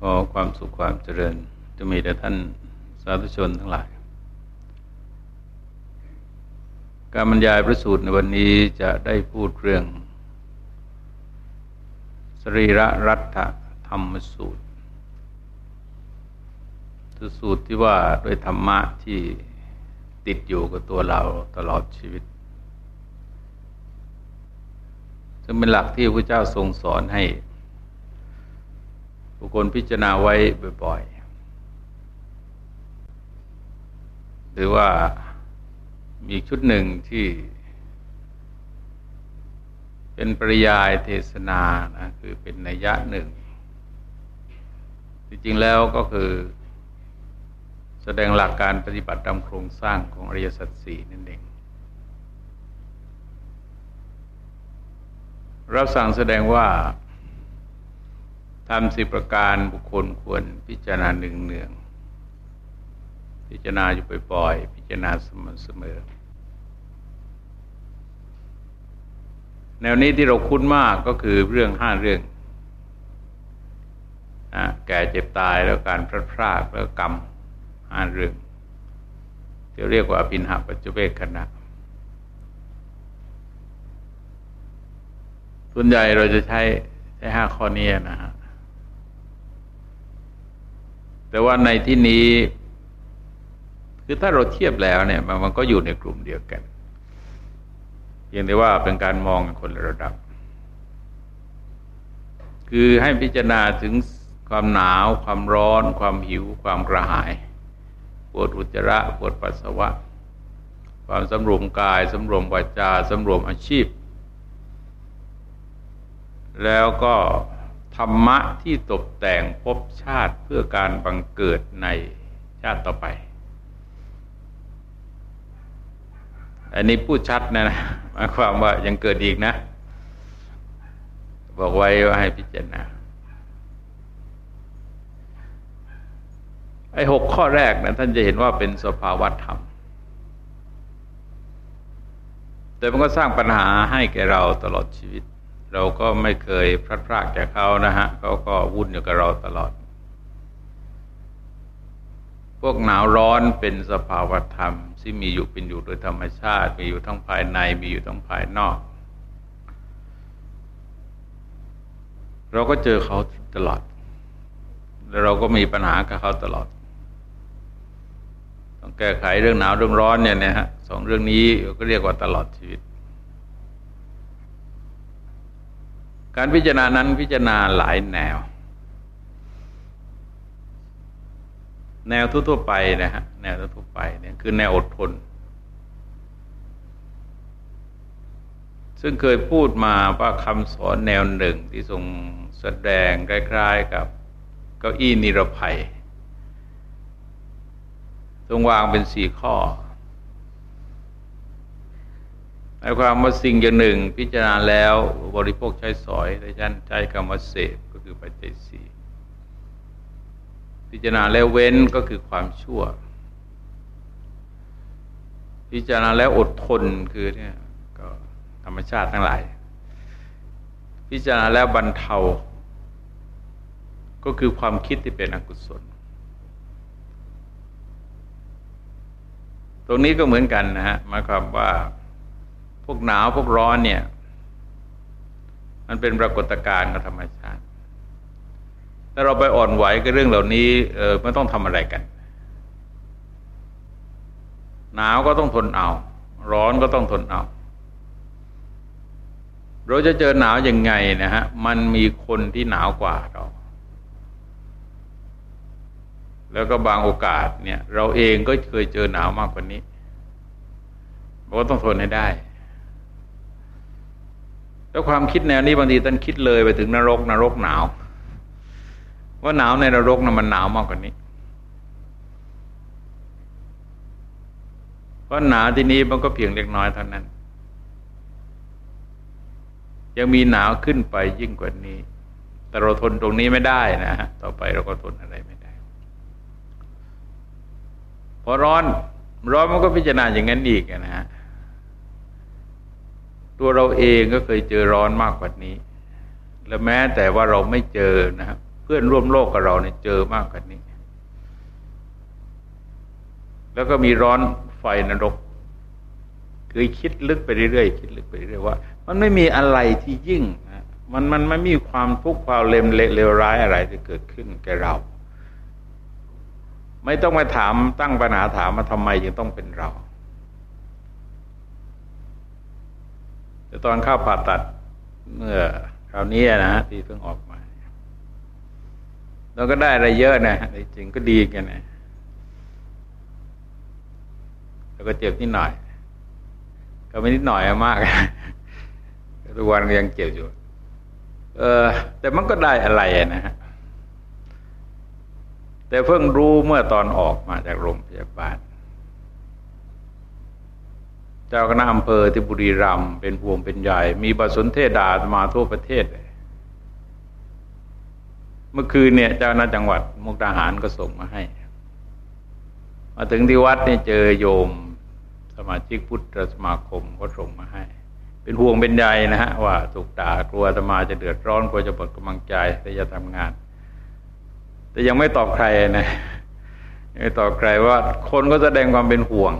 ขอความสุขความเจริญจะมีแต่ท่านสาธุชนทั้งหลาย การบรรยายพระสูตรในวันนี้จะได้พูดเรื่อง สรีระรัตธรรมสูตรคือสูตรที่ว่าด้วยธรรมะที่ติดอยู่กับตัวเราตลอดชีวิต ซึ่งเป็นหลักที่พระเจ้าทรงสอนให้ บุคคลพิจารณาไว้บ่อยๆ หรือว่ามีชุดหนึ่งที่ เป็นปริยายเทศนานะคือเป็นนัยยะหนึ่ง จริงๆแล้วก็คือ แสดงหลักการปฏิบัติตามโครงสร้างของอริยสัจสี่นั่นเองเราสั่งแสดงว่า ทำสิประการบุคคลควรพิจารณาหนึ่งเนือง พิจารณาอยู่บ่อยๆพิจารณาสม่ำเสมอ แนวนี้ที่เราคุ้นมากก็คือเรื่องห้าเรื่องนะแก่เจ็บตายแล้วการพลาดพลาดแล้วกรรมห้าเรื่องที่เรียกว่าปินหาปัจจุเบกขณะส่วนใหญ่เราจะใช้ใช้ห้าข้อนี้นะฮะ แต่ว่าในที่นี้ คือถ้าเราเทียบแล้วเนี่ยมันก็อยู่ในกลุ่มเดียวกันเพียงแต่ว่าเป็นการมองคนละระดับ คือให้พิจารณาถึงความหนาว ความร้อน ความหิว ความกระหาย ปวดอุจจาระ ปวดปัสสาวะ ความสำรวมกายสำรวมวาจาสำรวมอาชีพ แล้วก็ รรมะที่ตกแต่งภพชาติเพื่อการบังเกิดในชาติต่อไป อันนี้พูดชัดนะนะหมายความว่ายังเกิดอีกนะ บอกไว้ว่าให้พิจารณาไอ้หกข้อแรกนะท่านจะเห็นว่าเป็นสภาวะธรรม แต่มันก็สร้างปัญหาให้แก่เราตลอดชีวิต เราก็ไม่เคยพลาดพลาดจากเขานะฮะเขาก็วุ่นอยู่กับเราตลอด พวกหนาวร้อนเป็นสภาวธรรม ที่มีอยู่เป็นอยู่โดยธรรมชาติ มีอยู่ทั้งภายในมีอยู่ทั้งภายนอก เราก็เจอเขาตลอด แล้วเราก็มีปัญหากับเขาตลอด ต้องแก้ไขเรื่องหนาวเรื่องร้อนเนี่ยนะฮะสองเรื่องนี้ก็เรียกว่าตลอดชีวิต การพิจารณานั้นพิจารณาหลายแนว แนวทั่วๆไปนะฮะแนวทั่วไปเนี่ยคือแนวอดทน ซึ่งเคยพูดมาว่าคำสอนแนวหนึ่งที่ทรงแสดงคล้ายๆกับเก้าอี้นิรภัย ทรงวางเป็นสี่ข้อ หมายความว่าสิ่งอย่างหนึ่ง พิจารณาแล้วบริโภคใช้สอยในชั้นใช้คำว่าเสพก็คือปัจจัยสี่พิจารณาแล้วเว้นก็คือความชั่ว พิจารณาแล้วอดทนคือเนี่ยก็ธรรมชาติทั้งหลาย พิจารณาแล้วบรรเทา ก็คือความคิดที่เป็นอกุศล ตรงนี้ก็เหมือนกันนะฮะหมายความว่า วกหนาวพวกร้อนเนี่ย มันเป็นปรากฏการณ์กับธรรมชาติถ้าเราไปอ่อนไหวกับเรื่องเหล่านี้ เออไม่ต้องทำอะไรกัน หนาวก็ต้องทนเอา ร้อนก็ต้องทนเอา เราจะเจอหนาวยังไงนะฮะ มันมีคนที่หนาวกว่าเราแล้วก็บางโอกาสเนี่ย เราเองก็เคยเจอหนาวมากกว่านี้เราก็ต้องทนให้ได้ แล้วความคิดแนวนี้บางทีท่านคิดเลยไปถึงนรก นรกหนาว ว่าหนาวในนรกนะ่ะมันหนาวมากกว่านี้เพราะหนาวที่นี้มันก็เพียงเล็กน้อยเท่านั้น ยังมีหนาวขึ้นไปยิ่งกว่านี้ แต่เราทนตรงนี้ไม่ได้นะฮะต่อไปเราก็ทนอะไรไม่ได้ พอร้อนร้อนมันก็พิจารณาอย่างนั้นอีกนะฮะ ตัวเราเองก็เคยเจอร้อนมากกว่านี้ และแม้แต่ว่าเราไม่เจอนะครับกพื่อนร่วมโลกกับเราเนี่ยเจอมากกว่านี้ แล้วก็มีร้อนไฟนรกคือคิดลึกไปเรื่อยๆคิดลึกไปเรื่อยๆว่า มันไม่มีอะไรที่ยิ่งมันมันไม่มีความทุกข์ความเลมเลวร้ายอะไรที่เกิดขึ้นแก่เรา ไม่ต้องมาถามตั้งปัญหาถามมาทำไมจึงต้องเป็นเรา แต่ตอนเข้าผ่าตัดเมื่อคราวนี้นะฮะที่เพิ่งออกมาเราก็ได้อะไรเยอะนะจริงก็ดีกันนะแล้วก็เจ็บนิดหน่อย ก็ไม่นิดหน่อยมากทุกวันก็ยังเจ็บอยู่ เออ แต่มันก็ได้อะไรนะฮะแต่เพิ่งรู้เมื่อตอนออกมาจากโรงพยาบาล เจ้าคณะอำเภอที่บุรีรัมย์เป็นพวงเป็นใหญ่ มีบทสนเทศดามาทั่วประเทศเลยเมื่อคืนเนี่ยเจ้าหน้าจังหวัดมุกดาหารก็ส่งมาให้ มาถึงที่วัดเนี่ยเจอโยมสมาชิกพุทธสมาคมก็ส่งมาให้ เป็นห่วงเป็นใยนะฮะว่าถูกด่ากลัวธรรมาจะเดือดร้อนกลัวจะหมดกำลังใจที่จะทำงาน แต่ยังไม่ตอบใครนะไม่ตอบใครว่าคนก็แสดงความเป็นห่วง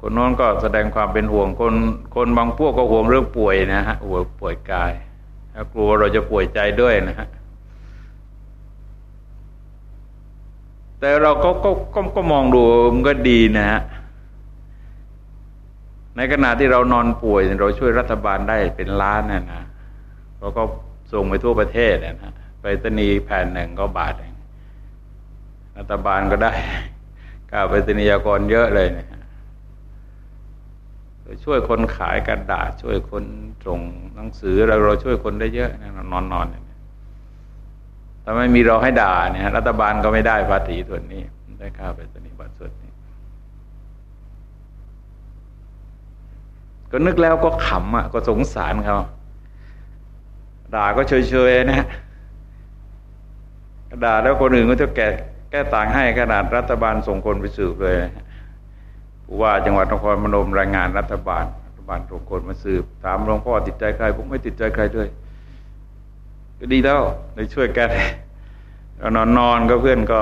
คนน้นก็แสดงความเป็นห่วงคนคนบางพวกก็ห่วงเรื่องป่วยนะฮะห่วงป่วยกายกลัวเราจะป่วยใจด้วยนะฮะแต่เราก็ก็ก็ก็มองดูมันก็ดีนะฮะในขณะที่เรานอนป่วย เราช่วยรัฐบาลได้เป็นล้านนะนะเราก็ส่งไปทั่วประเทศนะฮะไปตนีแผ่นหนึ่งก็บาทเองรัฐบาลก็ได้ก้าวไปตนียากรเยอะเลยนะฮะ ช่วยคนขายกระดาษ ช่วยคนส่งหนังสือเราเราช่วยคนได้เยอะนะนอนนอนเนี่ยถ้าไม่มีเราให้ด่าเนี่ยรัฐบาลก็ไม่ได้ภาษีส่วนนี้ได้ค่าไปสนิบัตรส่วนนี้ ก็นึกแล้วก็ขำอะ ก็สงสารเขาด่าก็เฉยๆนะด่าแล้วคนอื่นก็จะแก้แก้ต่างให้ขนาดรัฐบาลส่งคนไปสืบเลย ผู้ว่าจังหวัดนครพนมรายงานรัฐบาลรัฐบานตรงคนมาสืบถามหลวงพ่อติดใจใครผมไม่ติดใจใครด้วยก็ดีแล้วเลยช่วยแกเรานอนนอนก็เพื่อนก็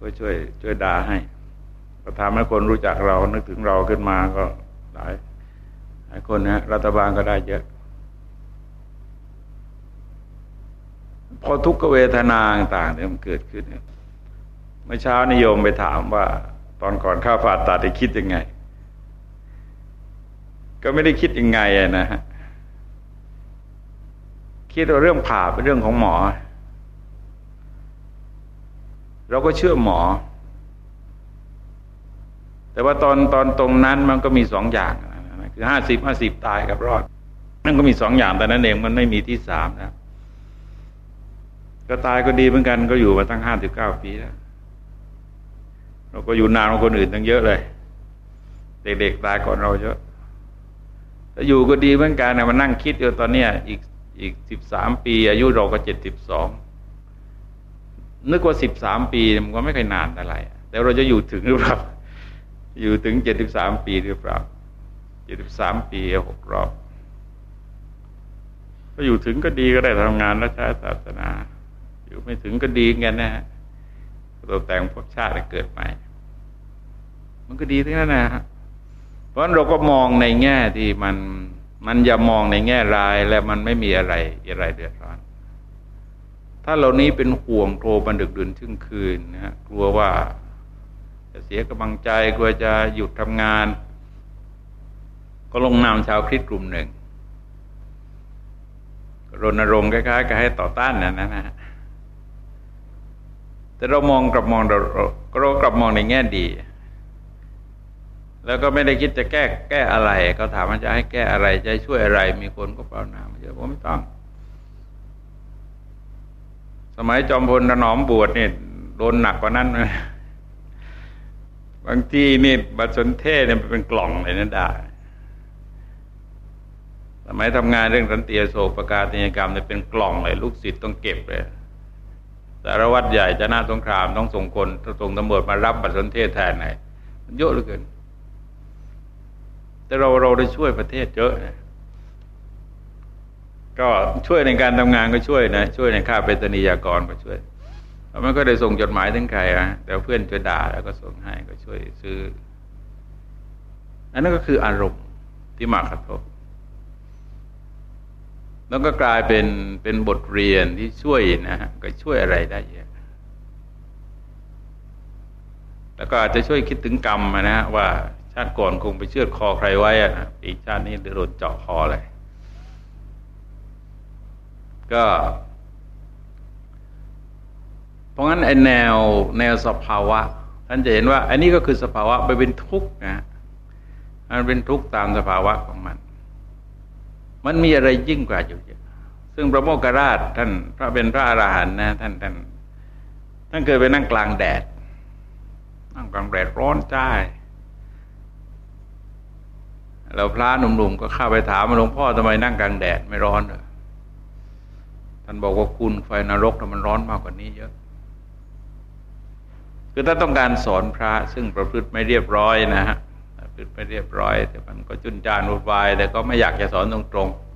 ก็ช่วย ช่วยด่าให้ก็ทำให้คนรู้จักเรา นึกถึงเราขึ้นมาก็หลายหลายคนนะรัฐบาลก็ได้เยอะ พอทุกขเวทนาต่างๆเนี่ยมันเกิดขึ้นเมื่อเช้านิยมไปถามว่า ตอนก่อนข้าผ่าตัดได้คิดยังไง ก็ไม่ได้คิดยังไงนะฮะคิดว่าเรื่องผ่าเป็นเรื่องของหมอ เราก็เชื่อหมอ แต่ว่าตอนตอนตรงนั้นมันก็มีสองอย่างคือห้าสิบห้าสิบตายกับรอดนั่นก็มีสองอย่างแต่นั้นเองมันไม่มีที่สามนะก็ตายก็ดีเหมือนกันก็อยู่มาตั้งห้าสิบเก้าปีแล้ว เราก็อยู่นานกว่าคนอื่นตั้งเยอะเลย เด็กๆตายก่อนเราเยอะแต่อยู่ก็ดีเหมือนกันนะมานั่งคิดอยู่ตอนเนี้ยอีกอีกสิบสามปี อายุเราก็เจ็ดสิบสองนึกว่าสิบสามปีมันก็ไม่ค่อยนานอะไรแต่เราจะอยู่ถึงหรือเปล่าอยู่ถึงเจ็ดสิบสามปีหรือเปล่าเจ็ดสิบสามปีหกรอบก็อยู่ถึงก็ดีก็ได้ทำงานรัชศาสนา อยู่ไม่ถึงก็ดีกันนะฮะ เราแต่งพวกชาติเกิดใหม่ มันก็ดีทั้งนั้นนะฮะเพราะเราก็มองในแง่ที่มันมันอย่ามองในแง่ร้ายและมันไม่มีอะไรอะไรเดือดร้อน ถ้าเหล่านี้เป็นห่วงโกรบันดึกดื่นทึ่งคืนนะฮะกลัวว่าจะเสียกำลังใจกลัวจะหยุดทำงาน ก็ลงนามชาวคริสต์กลุ่มหนึ่งรณรงค์คล้ายๆกับให้ต่อต้านนะนะฮะ แต่เรามองกลับมองเราเรากลับมองในแง่ดี แล้วก็ไม่ได้คิดจะแก้แก้อะไรเขาถามว่าจะให้แก้อะไรจะช่วยอะไร มีคนก็เปล่านามาเยอะผมไม่ต้อง สมัยจอมพลถนอมบวชเนี่ยโดนหนักกว่านั้นเลยบางทีนี่บัตรสนเทศเนี่ยเป็นกล่องเลยนั่นได้สมัยทำงานเรื่องสันติโศกประกาศนิยกรรมเนี่ยเป็นกล่องเลย ลูกศิษย์ต้องเก็บเลย สารวัตรใหญ่จะหน้าสงครามต้องส่งคนส่งตำรวจมารับบัตรสนเทศแทนไหนมันเยอะเหลือเกิน แต่เราเราได้ช่วยประเทศเยอะนะก็ช่วยในการทำงานก็ช่วยนะช่วยในค่าเป็นตนียากรก็ช่วยมันก็ได้ส่งจดหมายถึงใครอะแต่เพื่อนจะด่าแล้วก็ส่งให้ก็ช่วยซื้ออันนั้นก็คืออารมณ์ที่มากระทบ แล้วก็กลายเป็นเป็นบทเรียนที่ช่วยนะฮะก็ช่วยอะไรได้เยอะแล้วก็อาจจะช่วยคิดถึงกรรมนะฮะว่าชาติก่อนคงไปเชือดคอใครไว้อะนะอีกชาตินี้โดนเจาะคอเลยก็เพราะงั้นไอแนวแนวสภาวะ ท่านจะเห็นว่าอันนี้ก็คือสภาวะไปเป็นทุกข์นะมันเป็นทุกข์ตามสภาวะของมัน มันมีอะไรยิ่งกว่าอยู่เยอะซึ่งพระโมคคัลลาชท่านพระเป็นพระอรหันต์นะท่านท่านท่านเคยไปนั่งกลางแดด นั่งกลางแดดร้อนจ้าเราพระหนุ่มๆก็เข้าไปถามหลวงพ่อทำไมนั่งกลางแดดไม่ร้อนเหรอท่านบอกว่าคุณไฟนรกมันร้อนมากกว่านี้เยอะ คือถ้าต้องการสอนพระซึ่งประพฤติไม่เรียบร้อยนะฮะ นไปเรียบร้อย แต่มันก็จุนจานวุ่นวายแต่ก็ไม่อยากจะสอนตรงๆ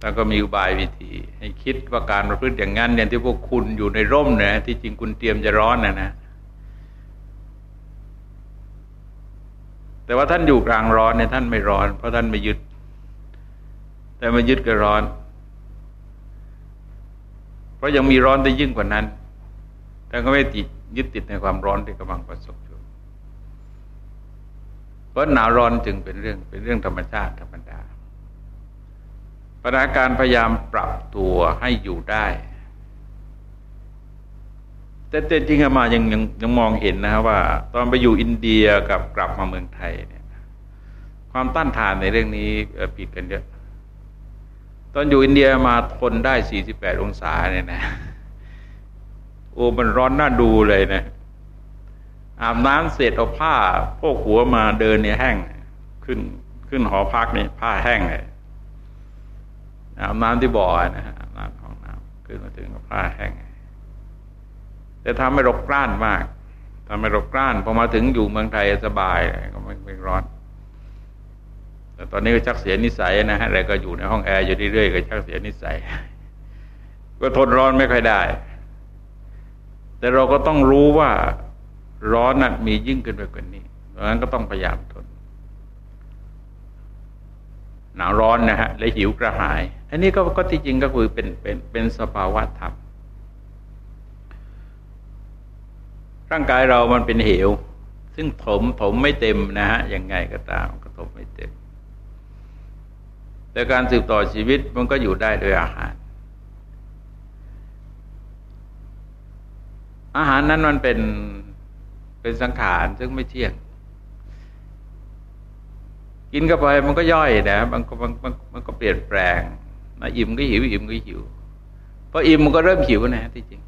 แล้วก็มีอุบายวิธี ให้คิดว่าการประพฤติอย่างนั้นเนี่ยที่พวกคุณอยู่ในร่มเนี่ยที่จริงคุณเตรียมจะร้อนนะนะแต่ว่าท่านอยู่กลางร้อนเนี่ยท่านไม่ร้อน เพราะท่านไม่ยึด แต่ไม่ยึดก็ร้อน เพราะยังมีร้อนได้ยิ่งกว่านั้นแต่ก็ไม่ติดยึดติดในความร้อนที่กำลังประสบ เพราะหนาวร้อนจึงเป็นเรื่องเป็นเรื่องธรรมชาติธรรมดาปัญหาการพยายามปรับตัวให้อยู่ได้ แต่จริงๆมายังยังยังมองเห็นนะว่า ตอนไปอยู่อินเดียกับกลับมาเมืองไทยเนี่ยความต้านทานในเรื่องนี้ผิดกันเยอะ ตอนอยู่อินเดียมาทนได้ 48 องศาเนี่ยนะ โอ้มันร้อนน่าดูเลยนะ อาบน้ำเสร็จเอาผ้าพวกหัวมาเดินเนี่ยแห้ง ขึ้นขึ้นหอพักนี่ผ้าแห้งเลยอาบน้ำที่บ่อนะฮะอาบน้ำห้องน้ำขึ้นมาถึงกับผ้าแห้งแต่ทำให้รกกล้านมากทำให้รกกล้านพอมาถึงอยู่เมืองไทยสบายก็ไม่ไม่ร้อนแต่ตอนนี้ก็ชักเสียนิสัยนะฮะอะไรก็อยู่ในห้องแอร์อยู่เรื่อยๆก็ชักเสียนิสัย ก็ทนร้อนไม่ค่อยได้ แต่เราก็ต้องรู้ว่า ร้อนนั้นมียิ่งขึ้นไปกว่านี้ดังนั้นก็ต้องพยายามทน หนาวร้อนนะฮะ และหิวกระหาย อันนี้ก็ก็ที่จริงก็คือเป็นเป็นเป็นสภาวะธรรม ร่างกายเรามันเป็นเหว ซึ่งถมถมไม่เต็มนะฮะ ยังไงก็ตามก็ถมไม่เต็ม แต่การสืบต่อชีวิตมันก็อยู่ได้โดยอาหารอาหารนั้นมันเป็น เป็นสังขารซึ่งไม่เที่ยง กินเข้าไปมันก็ย่อยนะมันก็มันมันมันก็เปลี่ยนแปลงนะอิ่มก็หิวอิ่มก็หิวพออิ่มมันก็เริ่มหิวนะที่จริง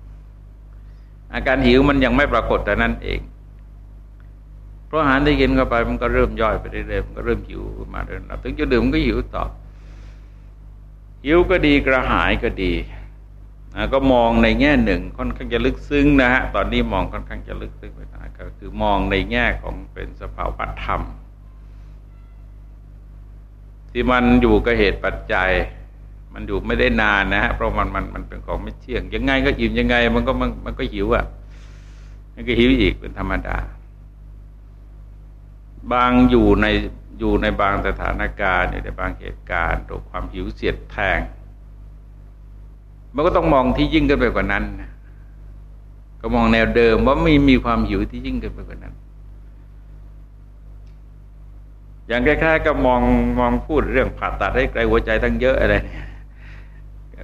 อาการหิวมันยังไม่ปรากฏแต่นั้นเอง เพราะอาหารที่กินเข้าไปมันก็เริ่มย่อยไปเรื่อยๆมันก็เริ่มหิวมาเรื่อยๆถึงจะดื่มก็หิวต่อหิวก็ดีกระหายก็ดี ก็มองในแง่หนึ่งค่อนข้างจะลึกซึ้งนะฮะตอนนี้มองค่อนข้างจะลึกซึ้งไปนะก็คือมองในแง่ของเป็นสภาวะธรรม ที่มันอยู่กับเหตุปัจจัย มันอยู่ไม่ได้นานนะฮะเพราะมันมันมันเป็นของไม่เที่ยง ยังไงก็อิ่มยังไง มันก็มันมันก็หิวอะ่ะมันก็หิวอีกเป็นธรรมดา บางอยู่ในอยู่ในบางสถานการณ์ในบางเหตุการณ์ถูกความหิวเสียดแทง มันก็ต้องมองที่ยิ่งขึ้นไปกว่านั้นก็มองแนวเดิมว่าไม่มีความหิวที่ยิ่งขึ้นไปกว่านั้น อย่างคล้ายๆก็มองมองพูดเรื่องผ่าตัดให้ไกลหัวใจตั้งเยอะอะไร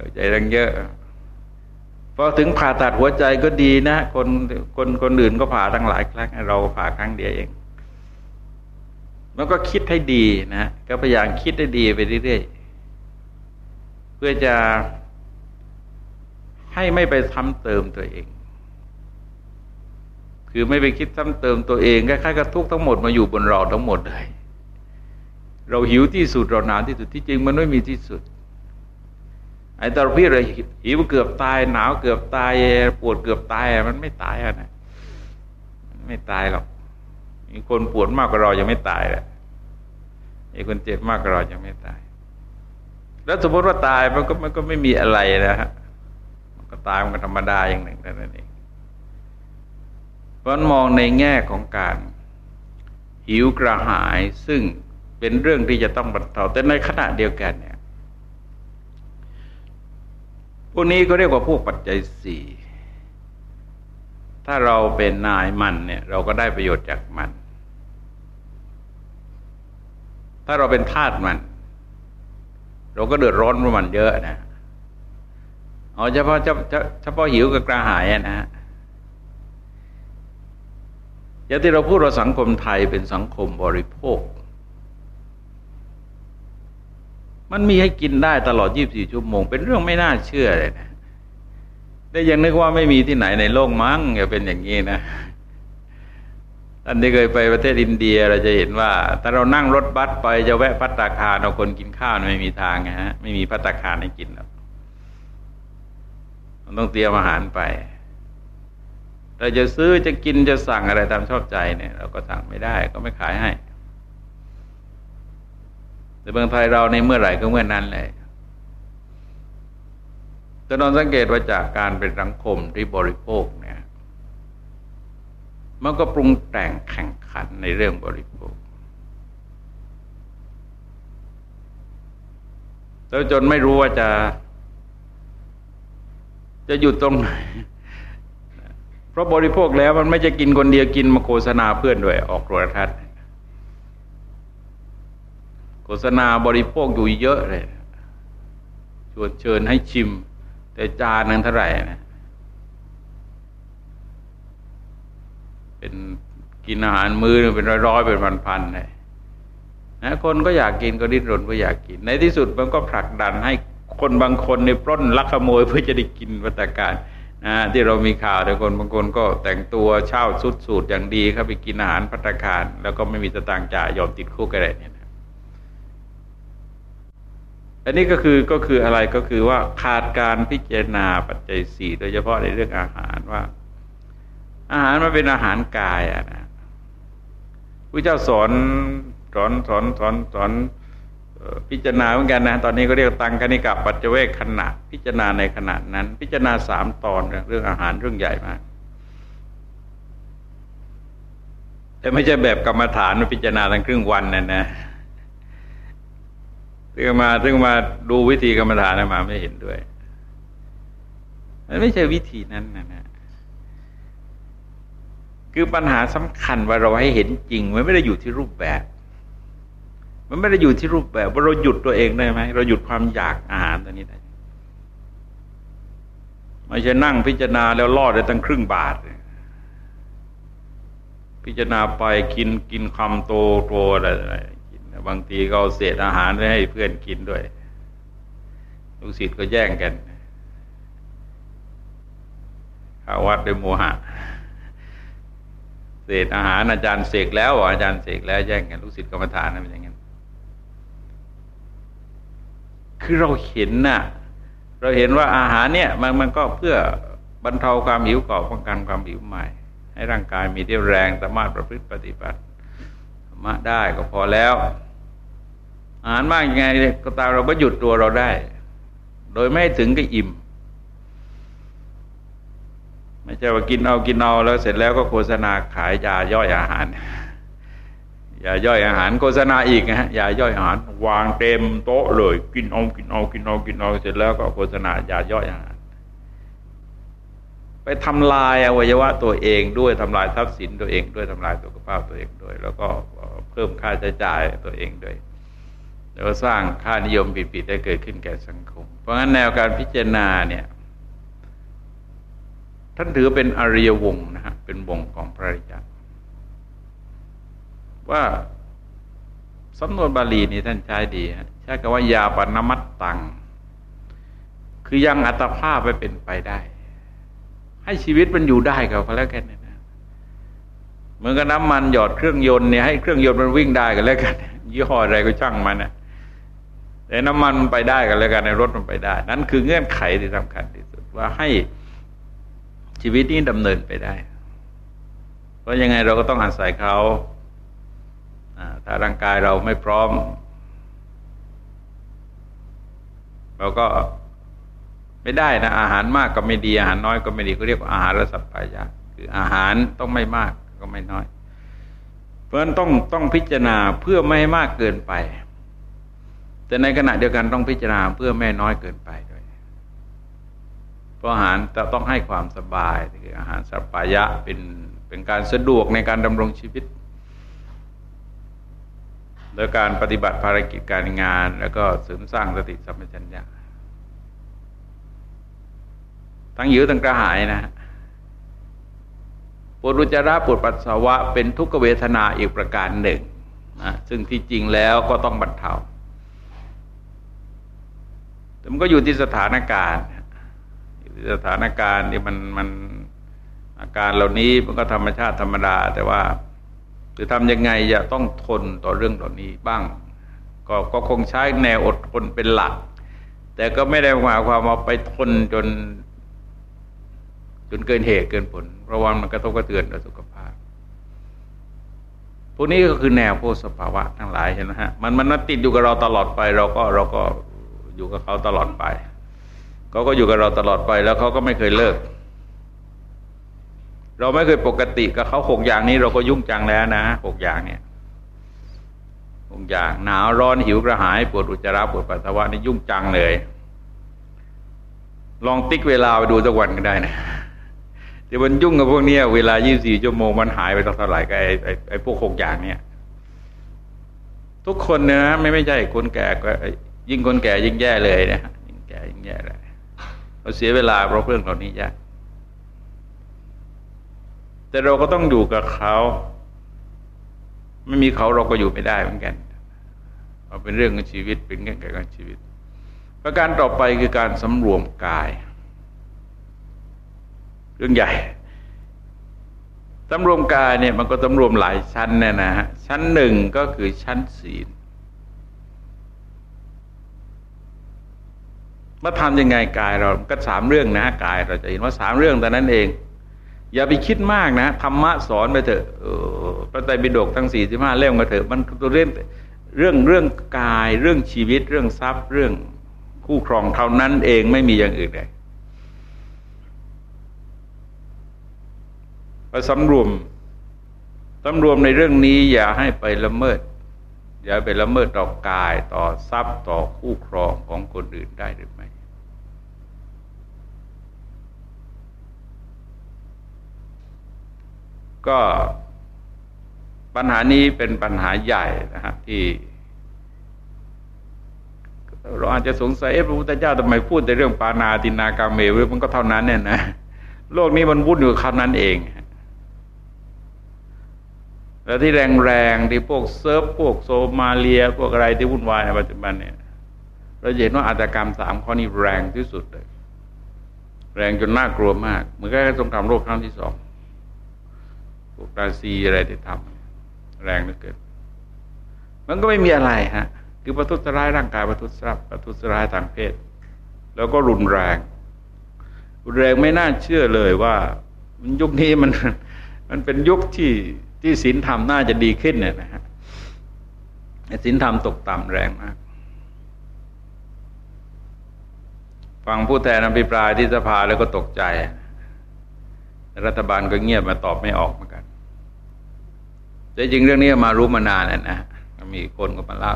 หัวใจตั้งเยอะพอถึงผ่าตัดหัวใจก็ดีนะ คนคนคนอื่นก็ผ่าตั้งหลายครั้งเราผ่าครั้งเดียวเองมันก็คิดให้ดีนะก็พยายามคิดให้ดีไปเรื่อยๆเพื่อจะ ให้ไม่ไปซ้ำเติมตัวเอง คือไม่ไปคิดซ้ำเติมตัวเองคล้ายๆกับทุกทั้งหมดมาอยู่บนเราทั้งหมดเลย เราหิวที่สุดเราหนาวที่สุดที่จริงมันไม่มีที่สุดไอ้ตอนพี่เราหิวเกือบตาย หนาวเกือบตายปวดเกือบตายมันไม่ตายอะนะไม่ตายหรอกมีคนปวดมากกว่าเรายังไม่ตายแหละมีคนเจ็บมากกว่าเรายังไม่ตาย แล้วสมมติว่าตายมันก็มันก็ไม่มีอะไรนะฮะ ก็ตายมันก็ธรรมดาอย่างหนึ่งนั่นเองเพราะมองในแง่ของการหิวกระหายซึ่งเป็นเรื่องที่จะต้องบรรเทาแต่ในขณะเดียวกันเนี่ยพวกนี้ก็เรียกว่าพวกปัจจัยสี่ถ้าเราเป็นนายมันเนี่ยเราก็ได้ประโยชน์จากมัน ถ้าเราเป็นทาสมัน เราก็เดือดร้อนเพราะมันเยอะนะ เอเฉพาะเฉพาะหิวกับกระหายนะฮะอย่างที่เราพูดเราสังคมไทยเป็นสังคมบริโภค มันมีให้กินได้ตลอด 24 ชั่วโมง เป็นเรื่องไม่น่าเชื่อเลยนะได้ยังนึกว่าไม่มีที่ไหนในโลกมั้งอย่าเป็นอย่างนี้นะท่านที่เคยไปประเทศอินเดียเราจะเห็นว่าถ้าเรานั่งรถบัสไปจะแวะพัตตาคารเอาคนกินข้าวไม่มีทางนะฮะไม่มีพัตตาคารให้กินหรอก มันต้องเตรียมอาหารไป เราจะซื้อจะกินจะสั่งอะไรตามชอบใจเนี่ย เราก็สั่งไม่ได้ก็ไม่ขายให้ แต่เมืองไทยเราในเมื่อไหร่ก็เมื่อนนั้นเลยจะนอนสังเกตว่าจากการเป็นสังคมที่บริโภคเนี่ย มันก็ปรุงแต่งแข่งขันในเรื่องบริโภคแล้วจนไม่รู้ว่าจะ จะหยุดตรงไหนเพราะบริโภคแล้วมันไม่จะกินคนเดียวกินมาโฆษณาเพื่อนด้วย ออกโทรทัศน์โฆษณาบริโภคอยู่เยอะเลยชวนเชิญให้ชิม แต่จานนั้นเท่าไหร่นะเป็นกินอาหารมือเป็นร้อยๆเป็นพันๆเลยนะคนก็อยากกินก็ดิ้นรนก็อยากกิน ในที่สุดมันก็ผลักดันให้ คนบางคนในปล้นลักขโมยเพื่อจะได้กินวัตการนะที่เรามีข่าวแต่คนบางคนก็แต่งตัวเช่าสุดสูตรอย่างดีเข้าไปกินอาหารพัตคาร แล้วก็ไม่มีสตางจ่ายยอมติดคุกอะไรเนี่ยนะอันนี้ก็คือก็คืออะไรก็คือว่าขาดการพิจารณาปัจจัยสี่โดยเฉพาะในเรื่องอาหารว่า อาหารมันเป็นอาหารกายอะนะพระเจ้าสอนสอนสอนสอนสอน พิจารณาเหมือนกันนะ ตอนนี้ก็เรียกตังคณิกับปัจเจเวกขณะ พิจารณาในขณะนั้น พิจารณาสามตอนเรื่องอาหารเรื่องใหญ่มากแต่ไม่ใช่แบบกรรมฐานพิจารณาทั้งครึ่งวันนะนะซึ่งมาซึ่งมาดูวิธีกรรมฐานมาไม่เห็นด้วย มันไม่ใช่วิธีนั้นนะนะคือปัญหาสำคัญว่าเราให้เห็นจริง มันไม่ได้อยู่ที่รูปแบบ มันไม่ได้อยู่ที่รูปแบบว่าเราหยุดตัวเองได้ไหมเราหยุดความอยากอาหารตัวนี้ได้ไม่ใช่นั่งพิจารณาแล้วรอดได้ตั้งครึ่งบาท พิจารณาไปกินกินคำโตโตอะไรกินบางทีก็เอาเศษอาหารไปให้เพื่อนกินด้วยลูกศิษย์ก็แย่งกันข้าวัดด้วยโมหะเศษอาหารอาจารย์เสกแล้วอาจารย์เสกแล้วแย่งกันลูกศิษย์กรรมฐานนั่นเป็นอย่างนั้น คือเราเห็นน่ะเราเห็นว่าอาหารเนี่ยมันมันก็เพื่อบรรเทาความหิวก่อป้องกันความหิวใหม่ ให้ร่างกายมีเรี่ยวแรงสามารถประพฤติปฏิบัติมาได้ก็พอแล้ว อาหารมากยังไงก็ตามเราก็หยุดตัวเราได้ โดยไม่ถึงกับอิ่ม ไม่ใช่ว่ากินเอากินเอาแล้วเสร็จแล้วก็โฆษณาขายยาย่อยอาหาร อย่าย่อยอาหารโฆษณาอีกนะฮะอย่าย่อยอาหาร วางเต็มโต๊ะเลย กินเอากินเอากินเอากินเอาเสร็จแล้วก็โฆษณาอย่าย่อยอาหาร ไปทำลายอวัยวะตัวเองด้วยทำลายทรัพย์สินตัวเองด้วยทำลายสุขภาพตัวเองด้วย แล้วก็เพิ่มค่าใช้จ่ายตัวเองด้วยแล้วสร้างค่านิยมผิดๆได้เกิดขึ้นแก่สังคม เพราะงั้นแนวการพิจารณาเนี่ยท่านถือเป็นอริยวงศ์นะฮะเป็นวงของพระริยา ว่าสำนวนบาลีนี่ท่านใช้ดีใช้คำว่ายาปนมัตตัง คือยังอัตภาพไปเป็นไปได้ ให้ชีวิตมันอยู่ได้กับเขาแล้วกันนะเหมือนกับน้ำมันหยอดเครื่องยนต์เนี่ยให้เครื่องยนต์มันวิ่งได้กันแล้วกันยี่ห้ออะไรก็ช่างมันนะแต่น้ำมันมันไปได้กันแล้วกันในรถมันไปได้ นั่นคือเงื่อนไขที่สำคัญที่สุดว่าให้ชีวิตนี้ดำเนินไปได้ เพราะยังไงเราก็ต้องอาศัยเขา ถ้าร่างกายเราไม่พร้อม เราก็ไม่ได้นะ อาหารมากก็ไม่ดีอาหารน้อยก็ไม่ดีก็เรียกว่าอาหารรสัพพายะคืออาหารต้องไม่มากก็ไม่น้อย เพราะฉะนั้นต้องต้องพิจารณาเพื่อไม่ให้มากเกินไป แต่ในขณะเดียวกันต้องพิจารณาเพื่อไม่น้อยเกินไปด้วยเพราะอาหารจะต้องให้ความสบายคืออาหารสัพพายะเป็นเป็นการสะดวกในการดำรงชีวิต โดยการปฏิบัติภารกิจการงาน แล้วก็เสริมสร้างสติสัมปชัญญะทั้งหิวทั้งกระหายนะปวดอุจจาระปวดปัสสาวะ เป็นทุกขเวทนาอีกประการหนึ่งนะซึ่งที่จริงแล้วก็ต้องบรรเทาแต่มันก็อยู่ที่สถานการณ์อยู่ที่สถานการณ์ที่มันมันอาการเหล่านี้มันก็ธรรมชาติธรรมดา แต่ว่า จะทำยังไงจะต้องทนต่อเรื่องเหล่านี้บ้าง ก็ก็คงใช้แนวอดทนเป็นหลัก แต่ก็ไม่ได้หมายความว่าไปทนจน จนเกินเหตุเกินผล เพราะว่ามันกระทบกระเทือนต่อสุขภาพ พวกนี้ก็คือแนวโพสภาวะทั้งหลายเห็นไหมฮะมันมันติดอยู่กับเราตลอดไปเราก็เราก็อยู่กับเขาตลอดไปเขาก็อยู่กับเราตลอดไปแล้วเขาก็ไม่เคยเลิก เราไม่เคยปกติกับเขาหกอย่างนี้เราก็ยุ่งจังแล้วนะหกอย่างเนี่ยหกอย่างหนาวร้อนหิวกระหายปวดอุจจาระปวดปัสสาวะนี่ยุ่งจังเลย ลองติ๊กเวลาไปดูสักวันก็ได้นะแต่มันยุ่งกับพวกนี้เวลา 24 ชั่วโมงมันหายไปเท่าไหร่กับไอ้ไอ้ไอ้พวกหกอย่างเนี่ย ทุกคนเนะไม่ไม่ใช่คนแก่ก็ยิ่งคนแก่ยิ่งแย่เลยนะยิ่งแก่ยิ่งแย่เลยเราเสียเวลาเพราะเรื่องเหล่านี้ยาก แต่เราก็ต้องอยู่กับเขา ไม่มีเขาเราก็อยู่ไม่ได้เหมือนกันเราเป็นเรื่องของชีวิตเป็นเรื่องแก่การชีวิต ประการต่อไปคือการสำรวมกาย เรื่องใหญ่สำรวมกายเนี่ยมันก็สำรวมหลายชั้นเนี่ยนะฮะชั้นหนึ่งก็คือชั้นศีลมาทำยังไงกายเราก็สามเรื่องนะกายเราจะเห็นว่าสามเรื่องแต่นั้นเอง อย่าไปคิดมากนะธรรมะสอนไปเถอะพระไตรปิฎกทั้งสี่สิบห้าเล่มมาเถอะมันตัวเรื่องเรื่องเรื่องกาย เรื่องชีวิต เรื่องทรัพย์ เรื่องคู่ครองเท่านั้นเองไม่มีอย่างอื่นเลยสำรวมสำรวมในเรื่องนี้อย่าให้ไปละเมิด อย่าไปละเมิดต่อกายต่อทรัพย์ต่อคู่ครองของคนอื่นได้หรือไม่ ก็ปัญหานี้เป็นปัญหาใหญ่นะฮะที่ เราอาจจะสงสัยพระพุทธเจ้าทำไมพูดแต่เรื่องปานาตินากาเมวมันก็เท่านั้นเนี่ยนะโลกนี้มันวุ่นอยู่คำนั้นเอง แล้วที่แรงๆที่พวกเซิร์ฟพวกโซมาเลีย พวกอะไรที่วุ่นวายในปัจจุบันเนี่ยเราเห็นว่าอาชญากรรมสามข้อนี้แรงที่สุดเลย แรงจนน่ากลัวมากเหมือนกับสงครามโลกครั้งที่สอง วกราซีอะไรที่ทำแรงเหลือเกินมันก็ไม่มีอะไรฮะ คือประทุษร้ายร่างกายประทุษรับประทุษร้ายทางเพศ แล้วก็รุนแรงรุนแรงไม่น่าเชื่อเลยว่ายุคนี้มันมันเป็นยุคที่ที่ศีลธรรมน่าจะดีขึ้นเนี่ยนะฮะศีลธรรมตกต่ำแรงมากฟังผู้แทนอภิปรายที่สภาแล้วก็ตกใจ รัฐบาลก็เงียบมาตอบไม่ออกเหมือนกัน แต่จริงเรื่องนี้มารู้มานานแล้วนะมีคนก็มาเล่า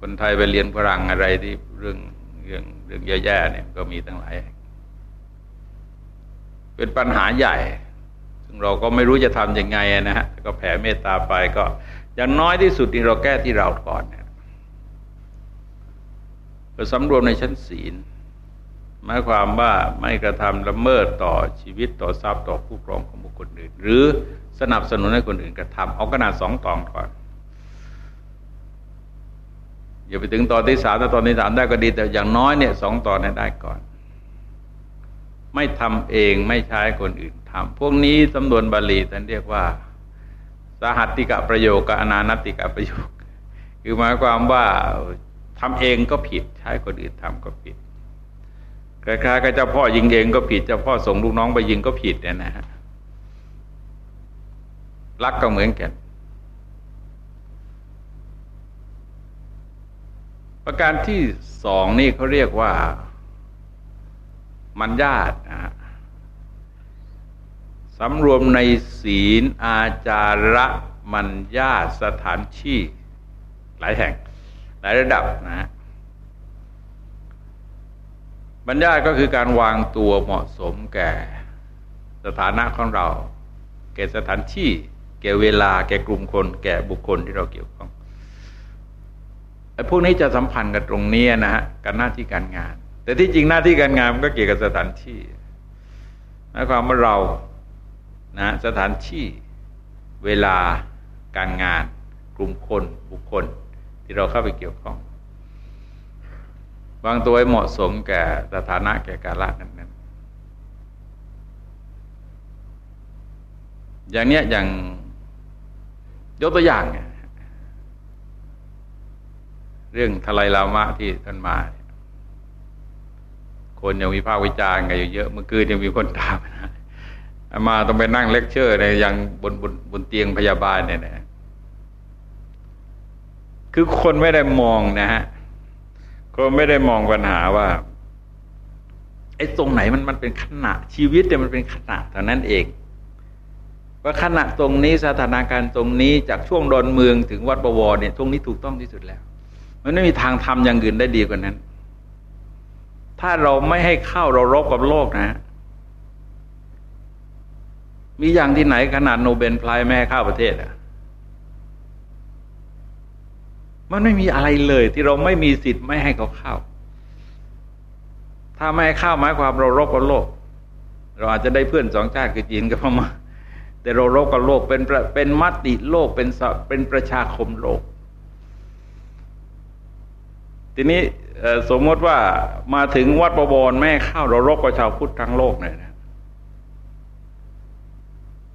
คนไทยไปเรียนฝรั่งอะไรที่เรื่องเรื่องเรื่องแย่ๆเนี่ยก็มีตั้งหลาย เป็นปัญหาใหญ่ ซึ่งเราก็ไม่รู้จะทำยังไงนะฮะก็แผ่เมตตาไปก็อย่างน้อยที่สุดที่เราแก้ที่เราก่อนเนี่ยสำรวมในชั้นศีล หมายความว่าไม่กระทำละเมิดต่อชีวิตต่อทรัพย์ต่อผู้ครองของบุคคลอื่น หรือสนับสนุนให้คนอื่นกระทำเอาขนาดสองตอนก่อนอย่าไปถึงตอนที่สามแต่ตอนที่สามได้ก็ดี แต่อย่างน้อยเนี่ยสองตอนให้ได้ก่อน ไม่ทำเองไม่ใช้คนอื่นทำพวกนี้สำนวนบาลีท่านเรียกว่า สหัตติกะประโยคกับอนานติกะประโยค คือหมายความว่าทำเองก็ผิดใช้คนอื่นทำก็ผิด คล้ายๆกับเจ้าพ่อยิงเองก็ผิดเจ้าพ่อส่งลูกน้องไปยิงก็ผิดเนี่ยนะฮะรักก็เหมือนกันประการที่สองนี่เขาเรียกว่ามัญญาตนะฮะสำรวมในศีลอาจาระมัญญาสถานที่หลายแห่ง หลายระดับนะฮะ บัญญาก็คือการวางตัวเหมาะสมแก่สถานะของเรา แก่สถานที่ แก่เวลา แก่กลุ่มคน แก่บุคคลที่เราเกี่ยวข้องไอ้พวกนี้จะสัมพันธ์กับตรงนี้นะฮะกับหน้าที่การงาน แต่ที่จริงหน้าที่การงานมันก็เกี่ยวกับสถานที่หมายความว่าเรานะสถานที่เวลาการงาน กลุ่มคนบุคคลที่เราเข้าไปเกี่ยวข้อง วางตัวให้เหมาะสมแก่สถานะแก่กาลนั้นๆอย่างเนี้ยอย่างยกตัวอย่างเนี่ยเรื่องทลายลามะที่ท่านมา คนยังวิพากษ์วิจารณ์กันอยู่เยอะเมื่อคืนยังมีคนถามนะมาต้องไปนั่งเลคเชอร์ในยังบนบนบนเตียงพยาบาลเนี่ยนะคือคนไม่ได้มองนะฮะ ก็ไม่ได้มองปัญหาว่าไอ้ตรงไหนมันมันเป็นขณะชีวิตเนี่ยมันเป็นขณะเท่านั้นเองว่าขณะตรงนี้สถานการณ์ตรงนี้จากช่วงดอนเมืองถึงวัดประวรเนี่ยตรงนี้ถูกต้องที่สุดแล้ว มันไม่มีทางทำอย่างอื่นได้ดีกว่านั้น ถ้าเราไม่ให้เข้าเรารบกับโลกนะ มีอย่างที่ไหนขนาดโนเบลพลายแม่เข้าประเทศอะ มันไม่มีอะไรเลยที่เราไม่มีสิทธิ์ไม่ให้เขาเข้า ถ้าไม่ให้เข้าหมายความเรารบกับโลก เราอาจจะได้เพื่อนสองชาติคือจีนกับพม่าแต่เรารบกับโลกเป็นเป็นมติโลกเป็นเป็นประชาคมโลก ทีนี้สมมติว่ามาถึงวัดประบรแม่เข้าเรารบกับชาวพุทธทั้งโลกเลยนะ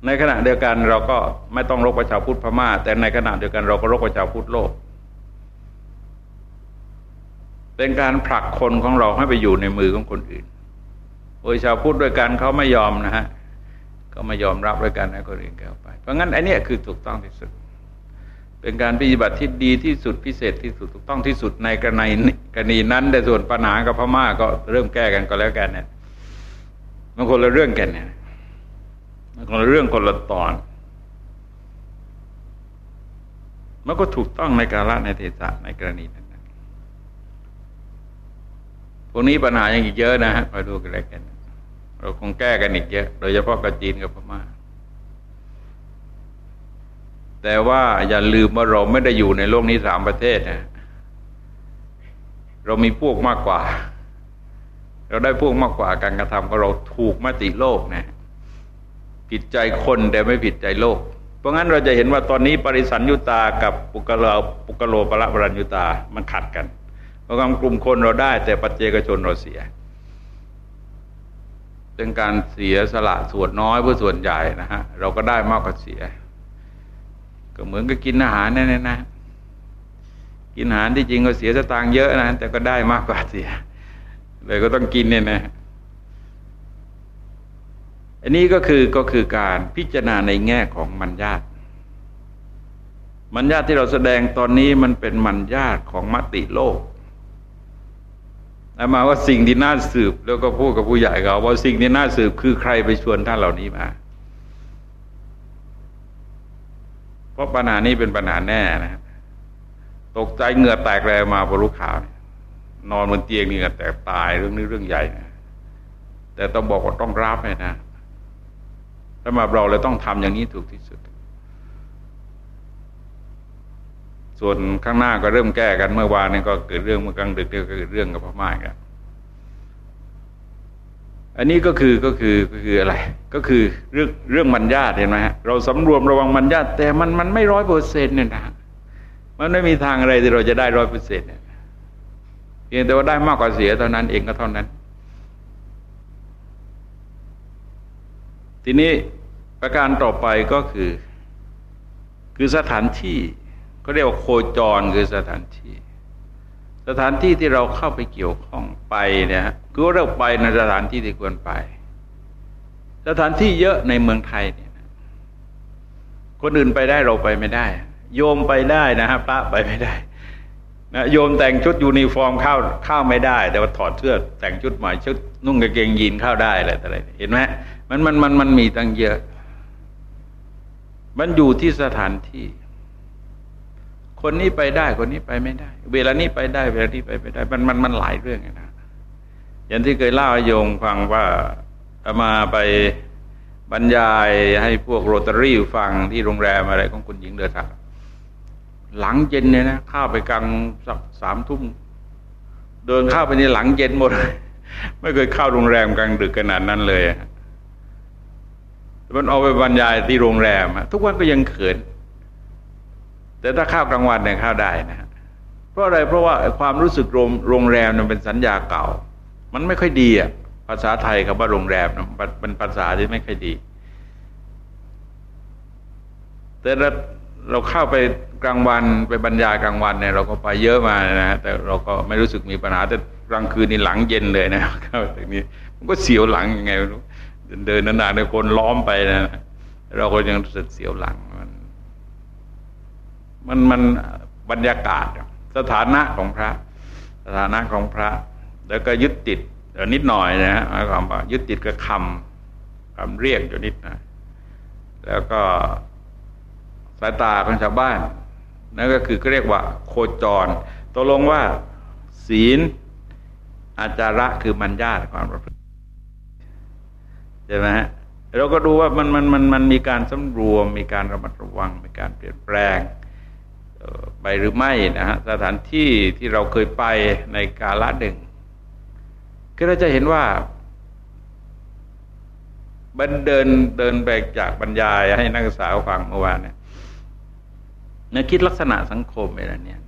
ในขณะเดียวกันเราก็ไม่ต้องรบกับชาวพุทธพม่า แต่ในขณะเดียวกันเราก็รบกับชาวพุทธโลก เป็นการผลักคนของเราให้ไปอยู่ในมือของคนอื่น โอ้ยชาวพุทธด้วยกันเขาไม่ยอมนะฮะก็ไม่ยอมรับด้วยกันให้คนอื่นเข้าไป เพราะงั้นไอ้นี่คือถูกต้องที่สุด เป็นการปฏิบัติที่ดีที่สุดพิเศษที่สุดถูกต้องที่สุดในกรณีกรณีนั้นแต่ส่วนปัญหากับพม่าก็เริ่มแก้กันก็แล้วกันเนี่ยมันคนละเรื่องกันเนี่ยมันคนละเรื่องคนละตอน มันก็ถูกต้องในกาลในเทศะในกรณีนั้น พวกนี้ปัญหายังอีกเยอะนะฮะคอยดูกันแล้วกัน เราคงแก้กันอีกเยอะ โดยเฉพาะกับจีนกับพม่าแต่ว่าอย่าลืมว่าเราไม่ได้อยู่ในโลกนี้สามประเทศนะ เรามีพวกมากกว่า เราได้พวกมากกว่าการกระทำของเราถูกมติโลกนะผิดใจคนแต่ไม่ผิดใจโลก เพราะงั้นเราจะเห็นว่าตอนนี้ปริสันยุตากับปุกโลปุกโลปละปรัญยุตามันขัดกัน เพราะกลุ่มคนเราได้ แต่ปัจเจกชนเราเสียเป็นการเสียสละส่วนน้อยเพื่อส่วนใหญ่นะฮะเราก็ได้มากกว่าเสีย ก็เหมือนกับกินอาหารนั่นนะกินอาหารที่จริงก็เสียสตางค์เยอะนะแต่ก็ได้มากกว่าเสีย เลยก็ต้องกินเนี่ยนะอันนี้ก็คือก็คือการพิจารณาในแง่ของมัญญาตมัญญาตที่เราแสดงตอนนี้มันเป็นมัญญาตของมติโลก อามาว่าสิ่งที่น่าสืบ แล้วก็พูดกับผู้ใหญ่เขาว่าสิ่งที่น่าสืบคือใครไปชวนท่านเหล่านี้มา เพราะปัญหานี้เป็นปัญหาแน่นะตกใจเหงื่อแตกแรงมาพอรู้ข่าว นอนบนเตียงนี่เหงื่อแตกตายเรื่องนี้เรื่องใหญ่นะแต่ต้องบอกว่าต้องรับเลยนะสำหรับเราเลยต้องทำอย่างนี้ถูกที่สุด ส่วนข้างหน้าก็เริ่มแก้กันเมื่อวานนี้ก็เกิดเรื่องเมื่อกลางดึกก็เกิดเรื่องกับพม่ากันอันนี้ก็คือก็คือก็คืออะไร ก็คือเรื่องเรื่องมันญาตเห็นไหมฮะเราสำรวมระวังมันญาตแต่มันมันไม่ร้อยเปอร์เซ็นต์เนี่ยนะมันไม่มีทางอะไรที่เราจะได้ร้อยเปอร์เซ็นต์เนี่ยเพียงแต่ว่าได้มากกว่าเสียเท่านั้นเองก็เท่านั้น ทีนี้ประการต่อไปก็คือ คือสถานที่ ก็เรียกว่าโคจรคือสถานที่ สถานที่ที่เราเข้าไปเกี่ยวข้องไปเนี่ยคือเราไปในสถานที่ที่ควรไป สถานที่เยอะในเมืองไทยเนี่ยคนอื่นไปได้เราไปไม่ได้ โยมไปได้นะฮะพระไปไม่ได้นะโยมแต่งชุดยูนิฟอร์มเข้าเข้าไม่ได้ แต่ว่าถอดเสื้อแต่งชุดใหม่ชุดนุ่งกางเกงยีนเข้าได้อะไรแต่อะไรเห็นไหมมันมันมันมันมีตั้งเยอะ มันอยู่ที่สถานที่ คนนี้ไปได้คนนี้ไปไม่ได้ เวลานี้ไปได้ เวลานี้ไปไม่ได้ มันมันมันหลายเรื่องนะอย่างที่เคยเล่าโยมฟังว่ามาไปบรรยายให้พวกโรตารี่ฟังที่โรงแรมอะไรของคุณหญิงเดือดถักหลังเย็นเนี่ยนะข้าไปกลางสักสามทุ่มเดินเข้าไปในหลังเย็นหมดไม่เคยเข้าโรงแรมกลางดึกขนาดนั้นเลยมันเอาไปบรรยายที่โรงแรมทุกวันก็ยังเขิน แต่ถ้าข้าวกลางวันเนี่ยข้าวได้นะเพราะอะไรเพราะว่าความรู้สึกโรงแรมมันเป็นสัญญาเก่า มันไม่ค่อยดีอะภาษาไทยคำว่าโรงแรมนะเป็นภาษาที่ไม่ค่อยดี แต่เราเราเข้าไปกลางวันไปบรรยายกลางวันเนี่ยเราก็ไปเยอะมานะฮะแต่เราก็ไม่รู้สึกมีปัญหา แต่กลางคืนนี่หลังเย็นเลยนะเข้าตรงนี้มันก็เสียวหลังยังไงไม่รู้เดินนานๆในคนล้อมไปนะเราก็ยังรู้สึกเสียวหลัง มันมันบรรยากาศ สถานะของพระ สถานะของพระ แล้วก็ยึดติดนิดหน่อยนะฮะหมายความว่ายึดติดกับคำคำเรียกอยู่นิดนะแล้วก็สายตาของชาวบ้านนั่นก็คือเรียกว่า โคจรตกลงว่า ศีล อาจาระคือมัญญาตความประพฤติใช่ไหมฮะเราก็ดูว่ามันมันมันมันมีการสำรวม มีการระมัดระวัง มีการเปลี่ยนแปลง ไปหรือไม่นะฮะสถานที่ที่เราเคยไปในกาลหนึ่งคือเราจะเห็นว่าบันเดินเดินไปจากบรรยายให้นักศึกษาฟังเมื่อวานเนี่ยนคิดลักษณะสังคมอะไรเนี่ย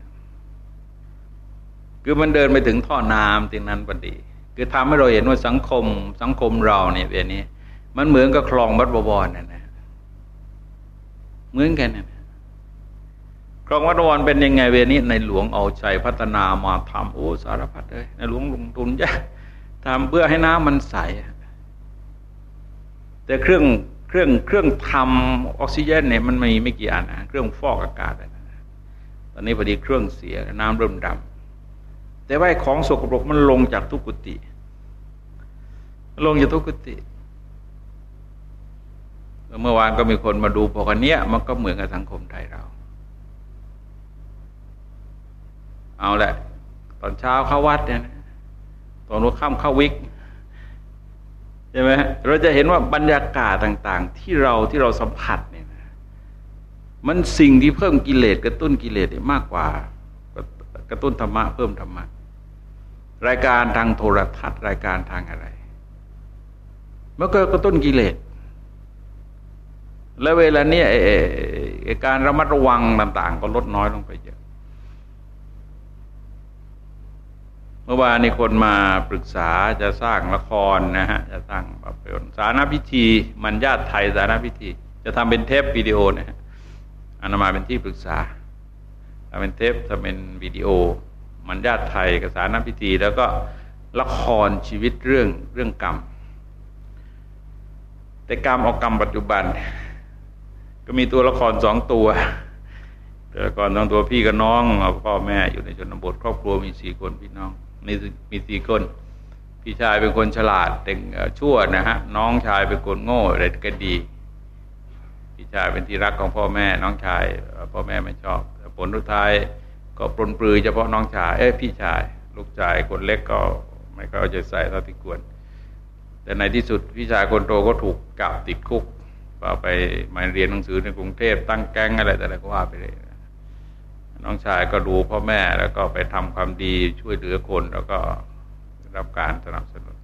คือมันเดินไปถึงท่อน้ำตรงนั้นพอดี คือทำให้เราเห็นว่าสังคมสังคมเราเนี่ยแบบนี้ มันเหมือนกับคลองวัดบวรนั่นนะเหมือนกันนะ คลองวัดบวรเป็นยังไงเวนี้ในหลวงเอาใจพัฒนามาทำโอ้สารพัดเลยในหลวงลงทุนเยอะทำเพื่อให้น้ำมันใส แต่เครื่องเครื่องเครื่องทำออกซิเจนเนี่ยมันมีไม่กี่อันนะเครื่องฟอกอากาศตอนนี้พอดีเครื่องเสียน้ำเริ่มดำแต่ว่าของสกปรกมันลงจากทุกกุฏิลงจากทุกกุฏิเมื่อวานก็มีคนมาดูพอกันเนี้ยมันก็เหมือนกับสังคมไทยเรา เอาแหละ ตอนเช้าเข้าวัดเนี่ยตอนหัวค่ำเข้าวิกใช่ไหมเราจะเห็นว่าบรรยากาศต่าง ๆ ที่เราที่เราสัมผัสเนี่ยมันสิ่งที่เพิ่มกิเลสกระตุ้นกิเลสมากกว่ากระตุ้นธรรมะเพิ่มธรรมะรายการทางโทรทัศน์ รายการทางอะไรมันก็กระตุ้นกิเลสแล้วเวลาเนี้ยการระมัดระวังต่าง ๆ ก็ลดน้อยลงไปเยอะ เมื่อวานนี้คนมาปรึกษาจะสร้างละครนะฮะ จะสร้างภาพยนตร์สารพิธี มันญาติไทยสารพิธี จะทำเป็นเทปวิดีโอนะฮะอนามาเป็นที่ปรึกษาทำเป็นเทปทำเป็นวิดีโอ มันญาติไทยกับสารพิธี แล้วก็ละครชีวิตเรื่องเรื่องกรรม แต่กรรมออกกรรมปัจจุบัน ก็มีตัวละครสองตัวตัวละครสองตัวพี่กับน้องพ่อแม่อยู่ในชนบทครอบครัวมีสี่คนพี่น้อง มีมีสี่คน พี่ชายเป็นคนฉลาดเต่ชั่วนะฮะน้องชายเป็นคนโง่เร็ดก็ดี พี่ชายเป็นที่รักของพ่อแม่ น้องชายพ่อแม่ไม่ชอบผลทุดท้ายก็ปลนปลือเฉพาะน้องชายเอ้พี่ชาย ลูกชายคนเล็กก็ไม่เข้าใจใส่เท่าที่ควร แต่ในที่สุดพี่ชายคนโตก็ถูกจับติดคุกก็ไปมาเรียนหนังสือในกรุงเทพตั้งแก๊งอะไรแต่อะไรก็ว่าไปเลย น้องชายก็ดูพ่อแม่แล้วก็ไปทำความดีช่วยเหลือคนแล้วก็รับการสนับสนุน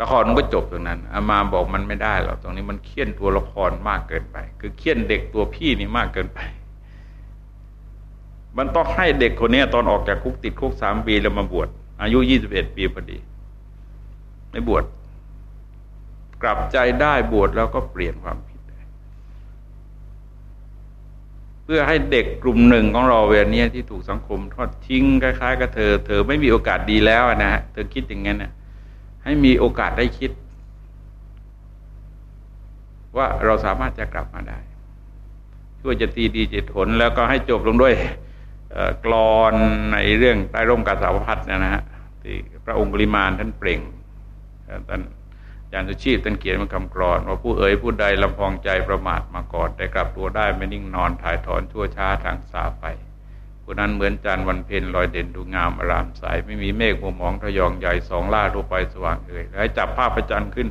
ละครมันก็จบตรงนั้น อามาบอกมันไม่ได้หรอกตรงนี้มันเคี่ยนตัวละครมากเกินไป คือเคี่ยนเด็กตัวพี่นี่มากเกินไป มันต้องให้เด็กคนนี้ตอนออกจากคุกติดคุกสามปีแล้วมาบวชอายุยี่สิบเอ็ดปีพอดีไม่บวชกลับใจได้บวชแล้วก็เปลี่ยนความ เพื่อให้เด็กกลุ่มหนึ่งของเราเวลนี้ที่ถูกสังคมทอดทิ้งคล้ายๆกับเธอ เธอไม่มีโอกาสดีแล้วนะฮะเธอคิดอย่างนั้นนะให้มีโอกาสได้คิด ว่าเราสามารถจะกลับมาได้ช่วยจะตีดีจิตผลแล้วก็ให้จบลงด้วยกรอนในเรื่องใต้ร่มกาสาวพัดเนี่ยนะฮะที่พระองค์ปริมาณท่านเปล่งท่าน ยานสุชีพท่านเขียนเป็นคำกรอนว่าผู้เอ๋ยผู้ใดลำพองใจประมาทมาก่อนแต่กลับตัวได้ไม่นิ่งนอนถ่ายถอนชั่วช้าทางสาไปผู้นั้นเหมือนจันวันเพ็ญลอยเด่นดูงามอารามใสไม่มีเมฆมัวหมองทะยองใหญ่สองล่าทั่วไปสว่างเอ่ยแล้วจับภาพพระจันทร์ขึ้น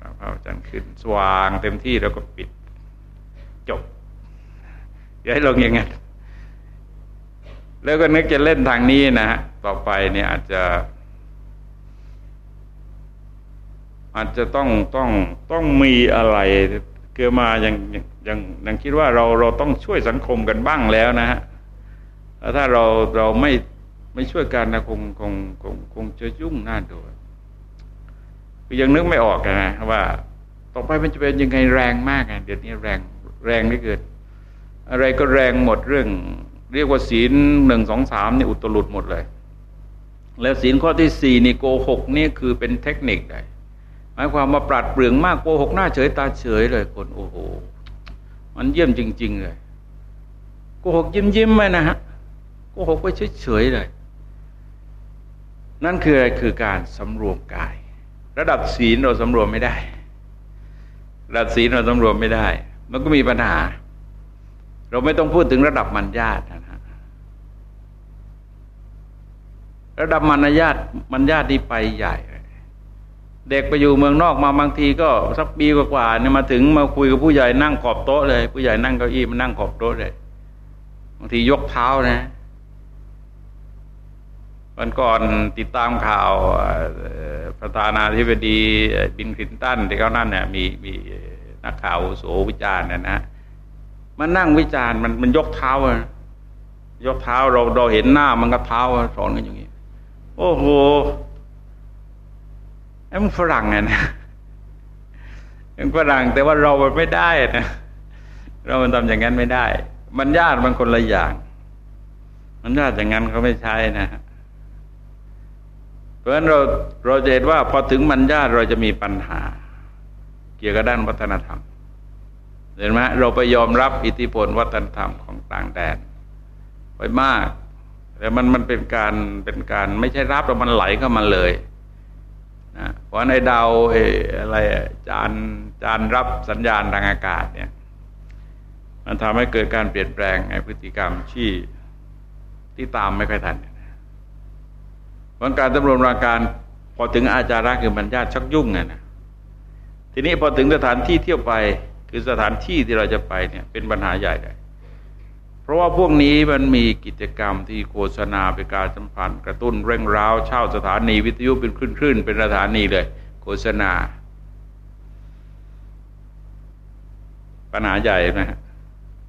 จับภาพพระจันทร์ขึ้น สว่างเต็มที่แล้วก็ปิด จบอย่าให้ลงอย่างนั้นแล้วก็นึกจะเล่นทางนี้นะฮะต่อไปเนี่ยอาจจะ อาจจะต้องต้องต้องมีอะไรเกิดมาอย่างอย่างอย่างคิดว่าเราเราต้องช่วยสังคมกันบ้างแล้วนะฮะถ้าเราเราไม่ไม่ช่วยกันนะคงคงคงคงจะยุ่งน่าดูคือยังนึกไม่ออกนะว่า ต่อไปมันจะเป็นยังไงแรงมากอะเดี๋ยวนี้แรงแรงนี่เกิด อะไรก็แรงหมดเรื่อง เรียกว่าศีลหนึ่งสองสามนี่อุตลุดหมดเลย แล้วศีลข้อที่สี่นี่โกหกนี่คือเป็นเทคนิคได้ หมายความมาปราดเปรื่องมากโกหกหน้าเฉยตาเฉยเลยคนโอ้โหมันเยี่ยมจริง ๆ เลยโกหกยิ้มยิ้มไหมนะฮะโกหกไปเฉยๆเลย นั่นคืออะไรคือการสำรวมกาย ระดับศีลเราสำรวมไม่ได้ ระดับศีลเราสำรวมไม่ได้ มันก็มีปัญหา เราไม่ต้องพูดถึงระดับมัญญาตนะฮะระดับมัญญาตมัญญาตที่ไปใหญ่ เด็กไปอยู่เมืองนอกมาบางทีก็สักปีกว่าเนี่ยมาถึงมาคุยกับผู้ใหญ่นั่งขอบโต๊ะเลย ผู้ใหญ่นั่งเก้าอี้มานั่งขอบโต๊ะเลยบางทียกเท้านะวันก่อนติดตามข่าวประธานาธิบดีบินคลินตันที่เขานั่นเนี่ยมีมีนักข่าวโสวิจารณ์นะนะมันนั่งวิจารณ์มันมันยกเท้ายกเท้าเราเราเห็นหน้ามันก็เท้าสอนกันอย่างนี้ โอ้โห ไอ้มันฝรั่งไงนะยังฝรั่งแต่ว่าเราไม่ได้นะเรามันทำอย่างนั้นไม่ได้ มันญาติมันคนละอย่าง มันญาติอย่างนั้นเขาไม่ใช้นะเพราะฉะนั้นเราเราจะเห็นว่าพอถึงมันญาติเราจะมีปัญหา เกี่ยวกับด้านวัฒนธรรมเห็นไหมเราไปยอมรับอิทธิพลวัฒนธรรมของต่างแดนไปมาก แต่มันมันเป็นการเป็นการไม่ใช่รับแต่มันไหลเข้ามาเลย นะเพราะในดาวอะไรจานจานรับสัญญาณทางอากาศเนี่ย มันทำให้เกิดการเปลี่ยนแปลงในพฤติกรรมที่ที่ตามไม่ค่อยทันเพราะการตำรวจราการพอถึงอาจาระคือมันญาติชักยุ่งไงนะทีนี้พอถึงสถานที่เที่ยวไปคือสถานที่ที่เราจะไปเนี่ย เป็นปัญหาใหญ่เลย เพราะว่าพวกนี้มันมีกิจกรรมที่โฆษณาเป็นการสัมพันธ์กระตุ้นเร่งร้าวเช่าสถานีวิทยุเป็นคลื่นๆเป็นสถานีเลย โฆษณา ปัญหาใหญ่นะฮะ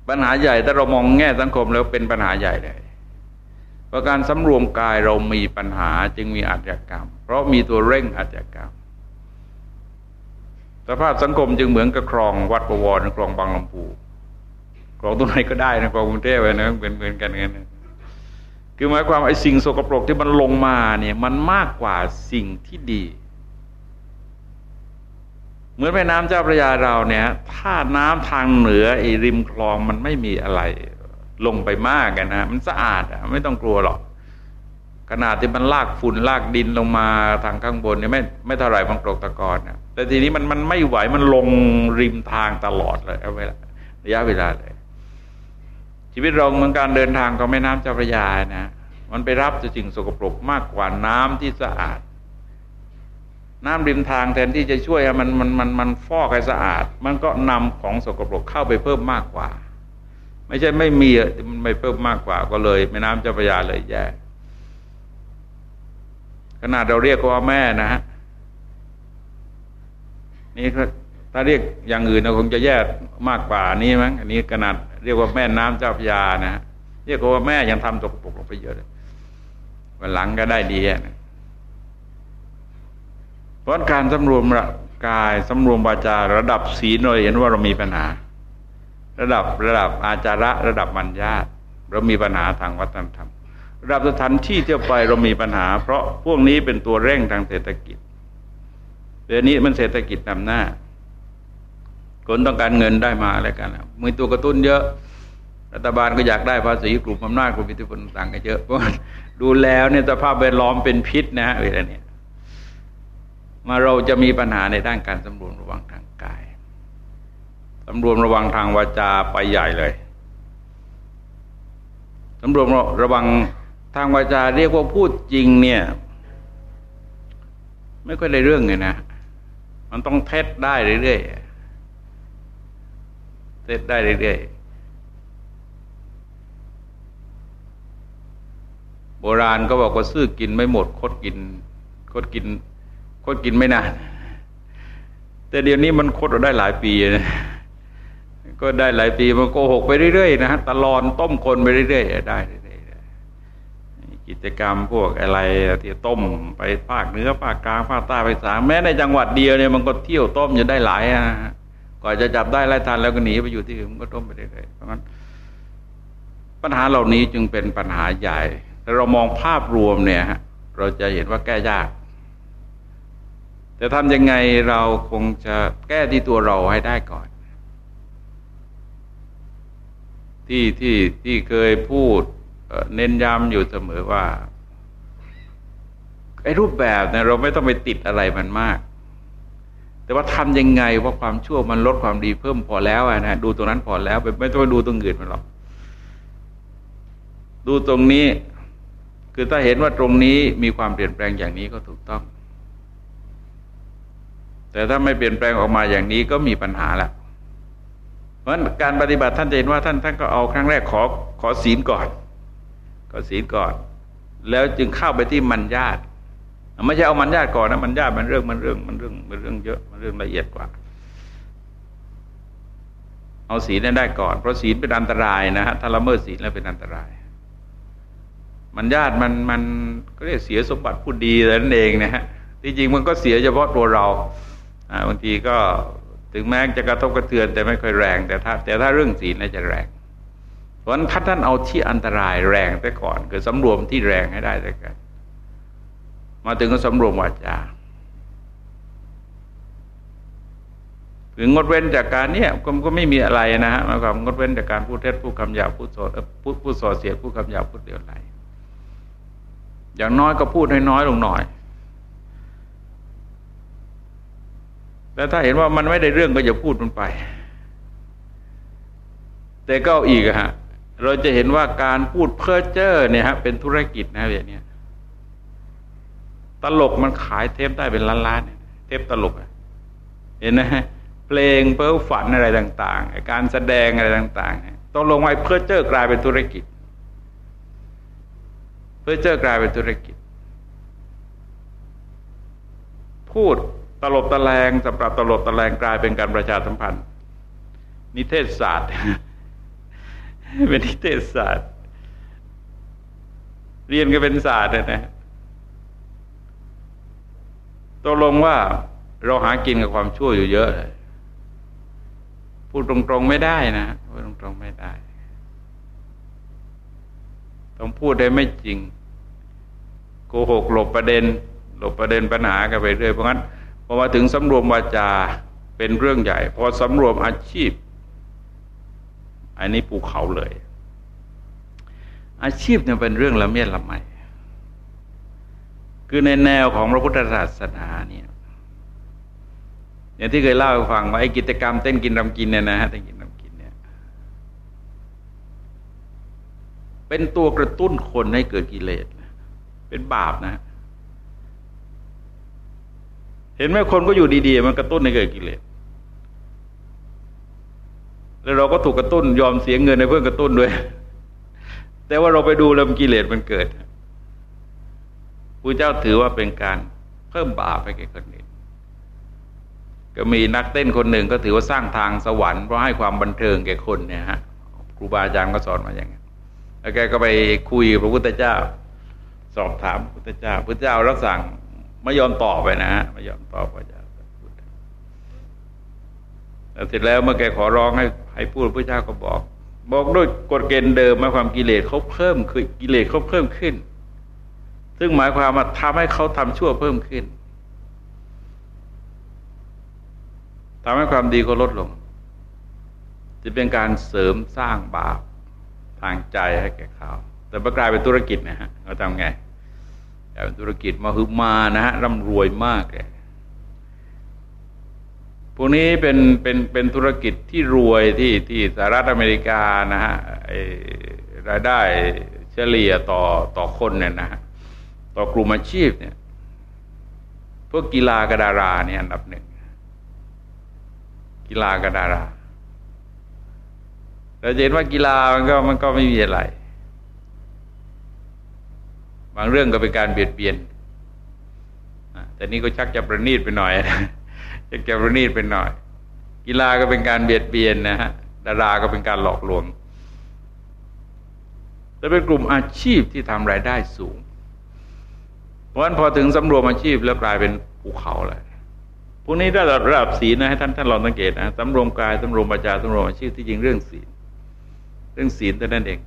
ปัญหาใหญ่ถ้าเรามองแง่สังคมแล้วเป็นปัญหาใหญ่เลยเพราะการสำรวมกายเรามีปัญหาจึงมีอาชญากรรม เพราะมีตัวเร่งอาชญากรรมสภาพสังคมจึงเหมือนกับคลองวัดประวรคลองบางลำพู กรองตรงไหนก็ได้นะกรองกรุงเทพนะเป็นเหมือนกันกันคือหมายความไอ้สิ่งสกปรกที่มันลงมาเนี่ยมันมากกว่าสิ่งที่ดี เหมือนแม่น้ำเจ้าพระยาเราเนี่ย ถ้าน้ำทางเหนือไอ้ริมคลองมันไม่มีอะไร ลงไปมากกันนะมันสะอาดอะไม่ต้องกลัวหรอกขนาดที่มันลากฝุ่นลากดินลงมาทางข้างบนเนี่ยไม่ไม่เท่าไหร่มันกรกตะกอนนะแต่ทีนี้มันมันไม่ไหวมันลงริมทางตลอดเลยเอาเวลาระยะเวลาเลย ชีวิตเราเหมือนการเดินทางก็ไม่น้ำเจ้าพระยานะ มันไปรับจะสิ่งสกปรกมากกว่าน้ำที่สะอาด น้ำริมทางแทนที่จะช่วยมันมันมันมันฟอกให้สะอาด มันก็นำของสกปรกเข้าไปเพิ่มมากกว่า ไม่ใช่ไม่มีมันไม่เพิ่มมากกว่าก็เลยแม่น้ำเจ้าพระยาเลยแย่ขนาดเราเรียกว่าแม่นะฮะนี่ถ้าเรียกอย่างอื่นเราคงจะแย่มากกว่านี้มั้งอันนี้ขนาด เรียกว่าแม่น้ำเจ้าพยานะเรียกว่าแม่ยังทำตกปกลงไปเยอะเลยวันหลังก็ได้ดีนะเพราะการสำรวมกายสำรวมวาจาระดับศีลเราเห็นว่าเรามีปัญหา ระดับระดับอาจาระระดับมัญญาตเรามีปัญหาทางวัฒนธรรมระดับสถานที่เที่ยวไปเรามีปัญหา เพราะพวกนี้เป็นตัวเร่งทางเศรษฐกิจเดี๋ยวนี้มันเศรษฐกิจนำหน้า คนต้องการเงินได้มาอะไรกันมีตัวกระตุ้นเยอะ รัฐบาลก็อยากได้ภาษีกลุ่มอำนาจกลุ่มอิทธิพลต่างกันเยอะเพราะดูแล้วเนี่ยสภาพแวดล้อมเป็นพิษนะฮะเวลาเนี้ยมาเราจะมีปัญหาในด้านการสำรวมระวังทางกายสำรวมระวังทางวาจาไปใหญ่เลยสำรวมระวังทางวาจาเรียกว่าพูดจริงเนี่ย ไม่ค่อยได้เรื่องไงนะ มันต้องเท็จได้เรื่อยๆ เท็จได้เรื่อยๆ โบราณก็บอกว่าซื้อกินไม่หมด คดกิน คดกิน คดกินไม่นาน แต่เดี๋ยวนี้มันคดได้หลายปีนะ ก็ได้หลายปีมันโกหกไปเรื่อยๆนะฮะตลอดต้มคนไปเรื่อยๆได้กิจกรรมพวกอะไรที่ต้มไปภาคเหนือภาคกลางภาคใต้ภาคสามแม้ในจังหวัดเดียวเนี่ยมันก็เที่ยวต้มจะได้หลายอะ ก่อนจะจับได้ไล่ทันแล้วก็หนีไปอยู่ที่อื่นก็ต้มไปเรื่อยๆเพราะงั้นปัญหาเหล่านี้จึงเป็นปัญหาใหญ่ถ้าเรามองภาพรวมเนี่ยเราจะเห็นว่าแก้ยาก แต่ทำยังไงเราคงจะแก้ที่ตัวเราให้ได้ก่อน ที่ที่ที่เคยพูดเน้นย้ำอยู่เสมอว่าไอ้รูปแบบเนี่ยเราไม่ต้องไปติดอะไรมันมาก แต่ว่าทำยังไงว่าความชั่วมันลดความดีเพิ่มพอแล้วนะดูตรงนั้นพอแล้วไม่ต้องไปดูตรงอื่นมันหรอกดูตรงนี้ คือถ้าเห็นว่าตรงนี้มีความเปลี่ยนแปลงอย่างนี้ก็ถูกต้อง แต่ถ้าไม่เปลี่ยนแปลงออกมาอย่างนี้ก็มีปัญหาแหละเพราะการปฏิบัติท่านจะเห็นว่าท่านท่านก็เอาครั้งแรกขอขอศีลก่อนก็ศีลก่อน แล้วจึงเข้าไปที่มันญาติ ไม่ใช่เอามันญาติก่อนนะมันญาติมันเรื่องมันเรื่องมันเรื่องมันเรื่องเยอะมันเรื่องละเอียดกว่า เอาศีลนั้นได้ก่อน เพราะศีลเป็นอันตรายนะฮะถ้าละเมิดศีลแล้วเป็นอันตราย มันญาติมันมันก็เรียกเสียสมบัติผู้ดีนั่นเองนะฮะที่จริงมันก็เสียเฉพาะตัวเราบางทีก็ถึงแม้จะกระทบกระเทือน แต่ไม่ค่อยแรง แต่ถ้า แต่ถ้าเรื่องศีลน่าจะแรงเพราะนั้นท่านเอาที่อันตรายแรงแต่ก่อนคือสำรวมที่แรงให้ได้แต่กัน มาถึงก็สำรวมวาจาถึงงดเว้นจากการเนี้ยก็ก็ไม่มีอะไรนะฮะมาความงดเว้นจากการพูดเท็จพูดคำหยาบพูดสดพูดพูดส่อเสียพูดคำหยาบพูดเดียวไหลอย่างน้อยก็พูดให้น้อยลงหน่อยแล้วถ้าเห็นว่ามันไม่ได้เรื่องก็อย่าพูดมันไป แต่ก็อีกฮะเราจะเห็นว่าการพูดเพ้อเจ้อเนี่ยฮะเป็นธุรกิจนะแบบนี้ ตลกมันขายเทปได้เป็นล้านๆเทปตลกเห็นไหมเพลงเพ้อฝันอะไรต่างๆการแสดงอะไรต่างๆต้องลงไว้เพ้อเจอกลายเป็นธุรกิจ เพ้อเจอกลายเป็นธุรกิจ พูดตลบตะแลงสำหรับตลบตะแลงกลายเป็นการประชาสัมพันธ์ นิเทศศาสตร์เป็นนิเทศศาสตร์ เรียนก็เป็นศาสตร์นะ ตกลงว่าเราหากินกับความชั่วอยู่เยอะเลยพูดตรงๆไม่ได้นะพูดตรงๆไม่ได้ ต้องพูดได้ไม่จริงโกหกหลบประเด็น หลบประเด็นปัญหากันไปเรื่อยเพราะงั้นพอมาถึงสำรวมวาจาเป็นเรื่องใหญ่ พอสำรวมอาชีพ อันนี้ภูเขาเลย อาชีพเนี่ยเป็นเรื่องละเมียดละไม คือในแนวของพระพุทธศาสนาเนี่ยอย่างที่เคยเล่าให้ฟังว่าไอ้กิจกรรมเต้นกินรำกินเนี่ยนะฮะเต้นกินรำกินเนี่ยเป็นตัวกระตุ้นคนให้เกิดกิเลสเป็นบาปนะ เห็นไหมคนก็อยู่ดีๆ มันกระตุ้นให้เกิดกิเลสแล้วเราก็ถูกกระตุ้นยอมเสียเงินในเพื่อกระตุ้นด้วย แต่ว่าเราไปดูลำกิเลสมันเกิด พระเจ้าถือว่าเป็นการเพิ่มบาปไปแก่คนอื่นก็มีนักเต้นคนหนึ่งก็ถือว่าสร้างทางสวรรค์เพราะให้ความบันเทิงแก่คนเนี่ยฮะครูบาอาจารย์ก็สอนมาอย่างนี้แล้วแกก็ไปคุยพระพุทธเจ้า สอบถามพระพุทธเจ้า พระเจ้ารับสั่งไม่ยอมตอบไปนะฮะไม่ยอมตอบพระเจ้าเสร็จแล้วเมื่อแกขอร้องให้ให้พูดพระเจ้าก็บอก บอกด้วยกฎเกณฑ์เดิมมาความกิเลสเขาเพิ่มคือกิเลสเขาเพิ่มขึ้น ซึ่งหมายความว่าทำให้เขาทำชั่วเพิ่มขึ้นทำให้ความดีก็ลดลง จะเป็นการเสริมสร้างบาปทางใจให้แก่เขา แต่ประกลายเป็นธุรกิจนะฮะเราทำไงกลายเป็นธุรกิจมาฮึมานะฮะร่ำรวยมากเลยพวกนี้เป็นเป็นเป็นธุรกิจที่รวยที่ที่สหรัฐอเมริกานะฮะรายได้เฉลี่ยต่อต่อคนเนี่ยนะฮะ ต่อกลุ่มอาชีพเนี่ยพวกกีฬากระดาราเนี่ยอันดับหนึ่งกีฬากระดาราเราเห็นว่ากีฬามันก็มันก็ไม่มีอะไร บางเรื่องก็เป็นการเบียดเบียนแต่นี่ก็ชักจะประณีตไปหน่อยชักจะประณีตไปหน่อย กีฬาก็เป็นการเบียดเบียนนะฮะดาราก็เป็นการหลอกลวงแต่เป็นกลุ่มอาชีพที่ทำรายได้สูง เพราะฉะนั้นพอถึงสำรวมอาชีพแล้วกลายเป็นภูเขาเลยพวกนี้ระดับระดับศีลนะให้ท่านท่านลองสังเกตนะสำรวมกายสำรวมปัจจาสำรวมอาชีพที่จริงเรื่องศีลเรื่องศีลแต่นั้นเอง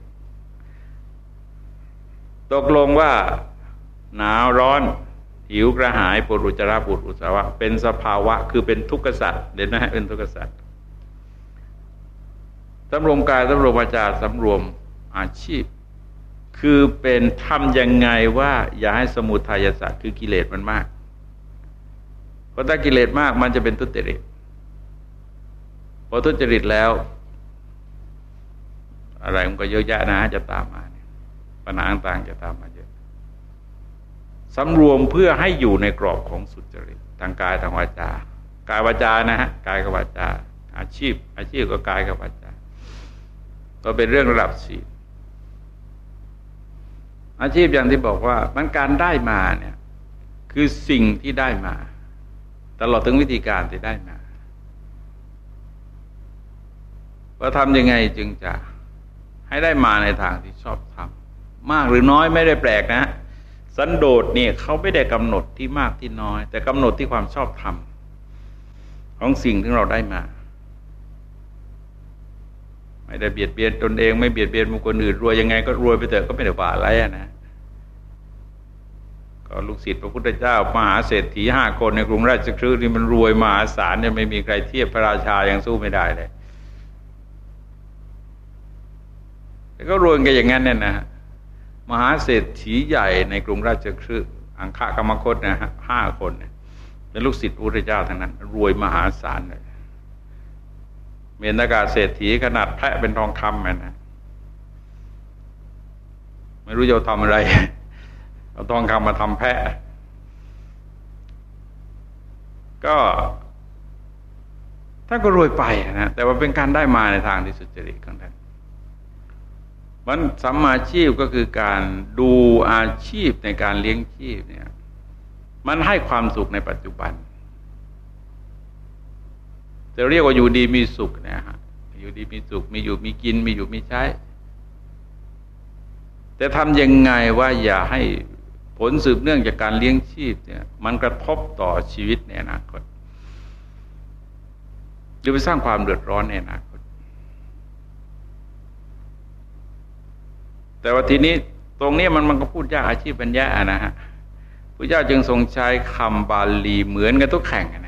ตกลงว่าหนาวร้อนหิวกระหายปวดอุจจาระปวดอุจจาระเป็นสภาวะคือเป็นทุกข์สัตว์เด่นไหมเป็นทุกข์สัตว์สำรวมกายสำรวมวาจาสำรวมอาชีพ คือเป็นทำยังไงว่า อย่าให้สมุทัยสัตว์คือกิเลสมันมาก เพราะถ้ากิเลสมากมันจะเป็นทุจริตพอทุจริตแล้ว อะไรมันก็เยอะแยะนะจะตามมาปัญหาต่างจะตามมาเยอะสำรวมเพื่อให้อยู่ในกรอบของสุจริตทางกายทางวาจา กายวาจานะฮะกายกับวาจา อาชีพ อาชีพก็กายกับวาจา ก็เป็นเรื่องระดับศีล อาชีพอย่างที่บอกว่ามันการได้มาเนี่ยคือสิ่งที่ได้มา ตลอดถึงวิธีการที่ได้มาว่าทำยังไงจึงจะให้ได้มาในทางที่ชอบทำมากหรือน้อยไม่ได้แปลกนะ สันโดษเนี่ยเขาไม่ได้กำหนดที่มากที่น้อย แต่กำหนดที่ความชอบธรรมของสิ่งที่เราได้มา ไม่ได้เบียดเบียนตนเองไม่เบียดเบียนบุคคลอื่นรวยยังไงก็รวยไปเถอะก็ไม่ได้ว่าอะไรนะก็ลูกศิษย์พระพุทธเจ้ามหาเศรษฐีห้าคนในกรุงราชคฤห์นี่มันรวยมหาศาลเนี่ยไม่มีใครเทียบพระราชายังสู้ไม่ได้เลยแต่ก็รวยกันอย่างนั้นเนี่ยนะมหาเศรษฐีใหญ่ในกรุงราชคฤห์อังคากรรมคตนะฮะห้าคนเนี่ยเป็นลูกศิษย์พระพุทธเจ้าทั้งนั้น รวยมหาศาลเลย เมนากาเศรษฐีขนาดแพะเป็นทองคำมันนะไม่รู้จะทำอะไร เอาทองคำมาทำแพะ ก็ท่านก็รวยไปนะแต่ว่าเป็นการได้มาในทางที่สุจริตของท่านมันสัมมาชีพก็คือการดูอาชีพในการเลี้ยงชีพเนี่ย มันให้ความสุขในปัจจุบัน จะเรียกว่าอยู่ดีมีสุขนะฮะอยู่ดีมีสุขมีอยู่มีกินมีอยู่มีใช้ แต่ทำยังไงว่าอย่าให้ผลสืบเนื่องจากการเลี้ยงชีพเนี่ย มันกระทบต่อชีวิตในอนาคตหรือไปสร้างความเดือดร้อนในอนาคต แต่ว่าทีนี้ตรงนี้มันมันก็พูดยากอาชีพปัญญานะฮะพระเจ้าจึงทรงใช้คำบาลีเหมือนกันทุกแข่งนะฮะ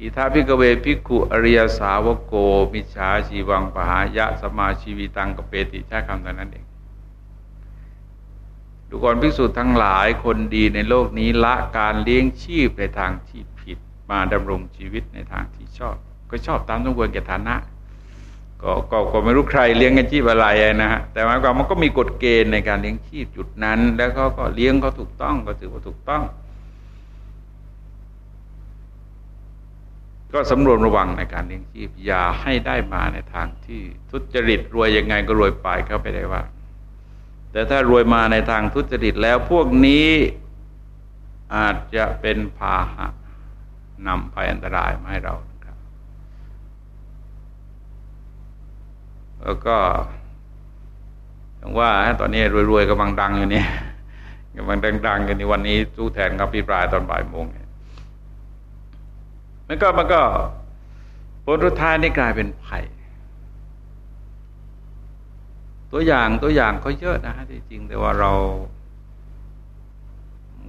อิทาพิกเวพิกุอริยสาวโก มิชาชีวังปหายะสมาชีวิตังกเปติใช้คำตอนนั้นเองดูก่อนภิกษุทั้งหลายคนดีในโลกนี้ละการเลี้ยงชีพในทางที่ผิดมาดำรงชีวิตในทางที่ชอบ ก็ชอบตามสมควรแก่ฐานะก็ก็ก็ไม่รู้ใครเลี้ยงกันชีพอะไรนะฮะแต่หมายความมันก็มีกฎเกณฑ์ในการเลี้ยงชีพจุดนั้น แล้วเขาก็เลี้ยงเขาถูกต้องก็ถือว่าถูกต้อง ก็สำรวมระวังในการเลี้ยงชีพอย่าให้ได้มาในทางที่ทุจริตรวยยังไงก็รวยไปเขาไปได้ว่า แต่ถ้ารวยมาในทางทุจริตแล้วพวกนี้อาจจะเป็นพาหะนำภัยอันตรายมาให้เราครับ แล้วก็อย่างว่าตอนนี้รวยๆกำลังดังอยู่นี่กำลังดังๆกันในวันนี้สู้แทนกับพี่ปลายตอนบ่ายโมง มันก็มันก็ผลทุดท้ายนี่กลายเป็นภัย ตัวอย่างตัวอย่างเขาเยอะนะฮะที่จริงแต่ว่าเรา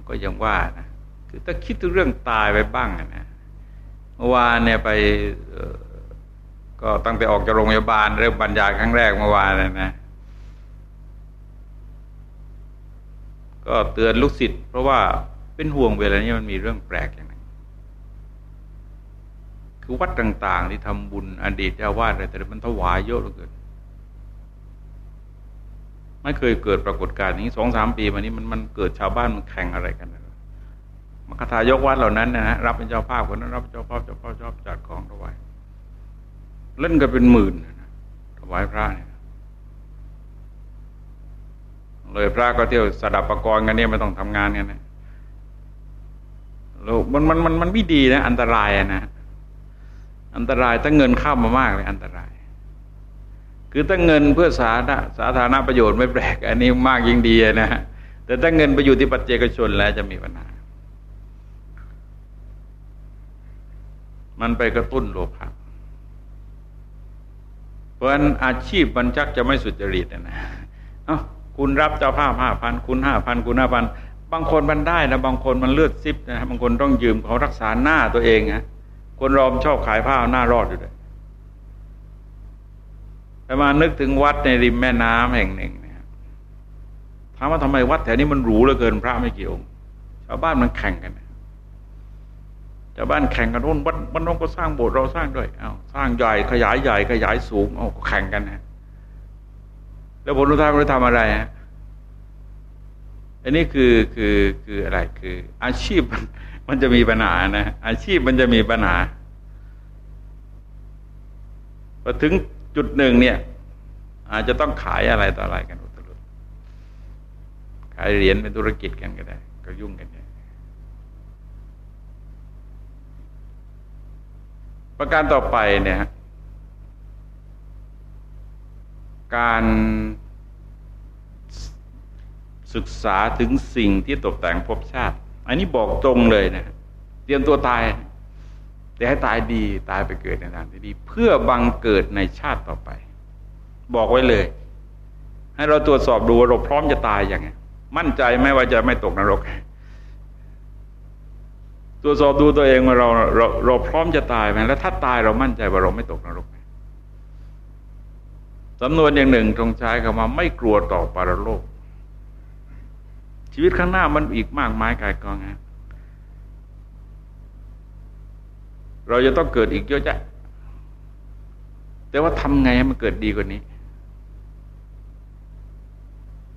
ก็ยังว่านะคือถ้าคิดถึงเรื่องตายไปบ้างนะเมื่อวานเนี่ยไปก็ตั้งแต่ออกจากโรงพยาบาลเริ่มบรรยายครั้งแรกเมื่อวานนะนะ ก็เตือนลูกศิษย์เพราะว่าเป็นห่วงเวลานี้มันมีเรื่องแปลกอย่าง คือวัดต่าง ๆ ที่ทำบุญอดีตเจ้าวาดอะไรแต่มันถวายเยอะเหลือเกินไม่เคยเกิดปรากฏการณ์นี้สองสามปีมานี้มันมันเกิดชาวบ้านมันแข่งอะไรกันนะมคทายกวัดเหล่านั้นนะฮะรับเป็นเจ้าภาพคนนั้นรับเป็นเจ้าภาพเจ้าภาพชอบจัดของถวายเล่นกันเป็นหมื่นถวายพระเนี่ยเลยพระก็เที่ยวสดับประกรณ์กันเนี่ยไม่ต้องทำงานกันนะแล้วมันมันมันมันไม่ดีนะ อันตรายนะ อันตรายถ้าเงินเข้ามามากเลยอันตราย คือถ้าเงินเพื่อสาธารณสาธารณประโยชน์ไม่แปลก อันนี้มากยิ่งดีนะแต่ถ้าเงินไปอยู่ที่ปัจเจกชนแล้วจะมีปัญหา มันไปกระตุ้นโลภะเพราะฉะนั้นอาชีพมันจักจะไม่สุจริตนะเอ้าคุณรับเจ้าภาพห้าพันคุณห้าพันคุณห้าพันบางคนมันได้นะบางคนมันเลือดซิบนะบางคนต้องยืมเขารักษาหน้าตัวเองนะ คนรอมชอบขายผ้าหน้ารอดอยู่เลยแต่มานึกถึงวัดในริมแม่น้ำแห่งหนึ่งเนี่ยถามว่าทำไมวัดแถวนี้มันหรูเหลือเกินพระไม่กี่องค์ชาวบ้านมันแข่งกันชาวบ้านแข่งกันโน้นบ้านบ้านน้องก็สร้างโบสถ์เราสร้างด้วยเอาสร้างใหญ่ขยายใหญ่ขยายสูงเอาแข่งกันนะแล้วผลท้ายมันทำอะไรฮะอันนี้คือคือคืออะไรคืออาชีพ มันจะมีปัญหานะ อาชีพมันจะมีปัญหาพอถึงจุดหนึ่งเนี่ย อาจจะต้องขายอะไรต่ออะไรกันอุตรุดขายเหรียญเป็นธุรกิจกันก็ได้ ก็ยุ่งกันได้ประการต่อไปเนี่ยการศึกษาถึงสิ่งที่ตกแต่งภพชาติ อันนี้บอกตรงเลยนะเตรียมตัวตาย แต่ให้ตายดีตายไปเกิดในทางที่ดี เพื่อบังเกิดในชาติต่อไป บอกไว้เลย ให้เราตรวจสอบดูว่าเราพร้อมจะตายอย่างไงมั่นใจไหมว่าจะไม่ตกนรกตรวจสอบดูตัวเองว่าเราเราเราพร้อมจะตายไหมแล้วถ้าตายเรามั่นใจว่าเราไม่ตกนรกสำนวนอย่างหนึ่งตรงใช้คำว่าไม่กลัวต่อปรโลก ชีวิตข้างหน้ามันอีกมากมายกายกองฮะเราจะต้องเกิดอีกเยอะแยะแต่ว่าทำไงให้มันเกิดดีกว่านี้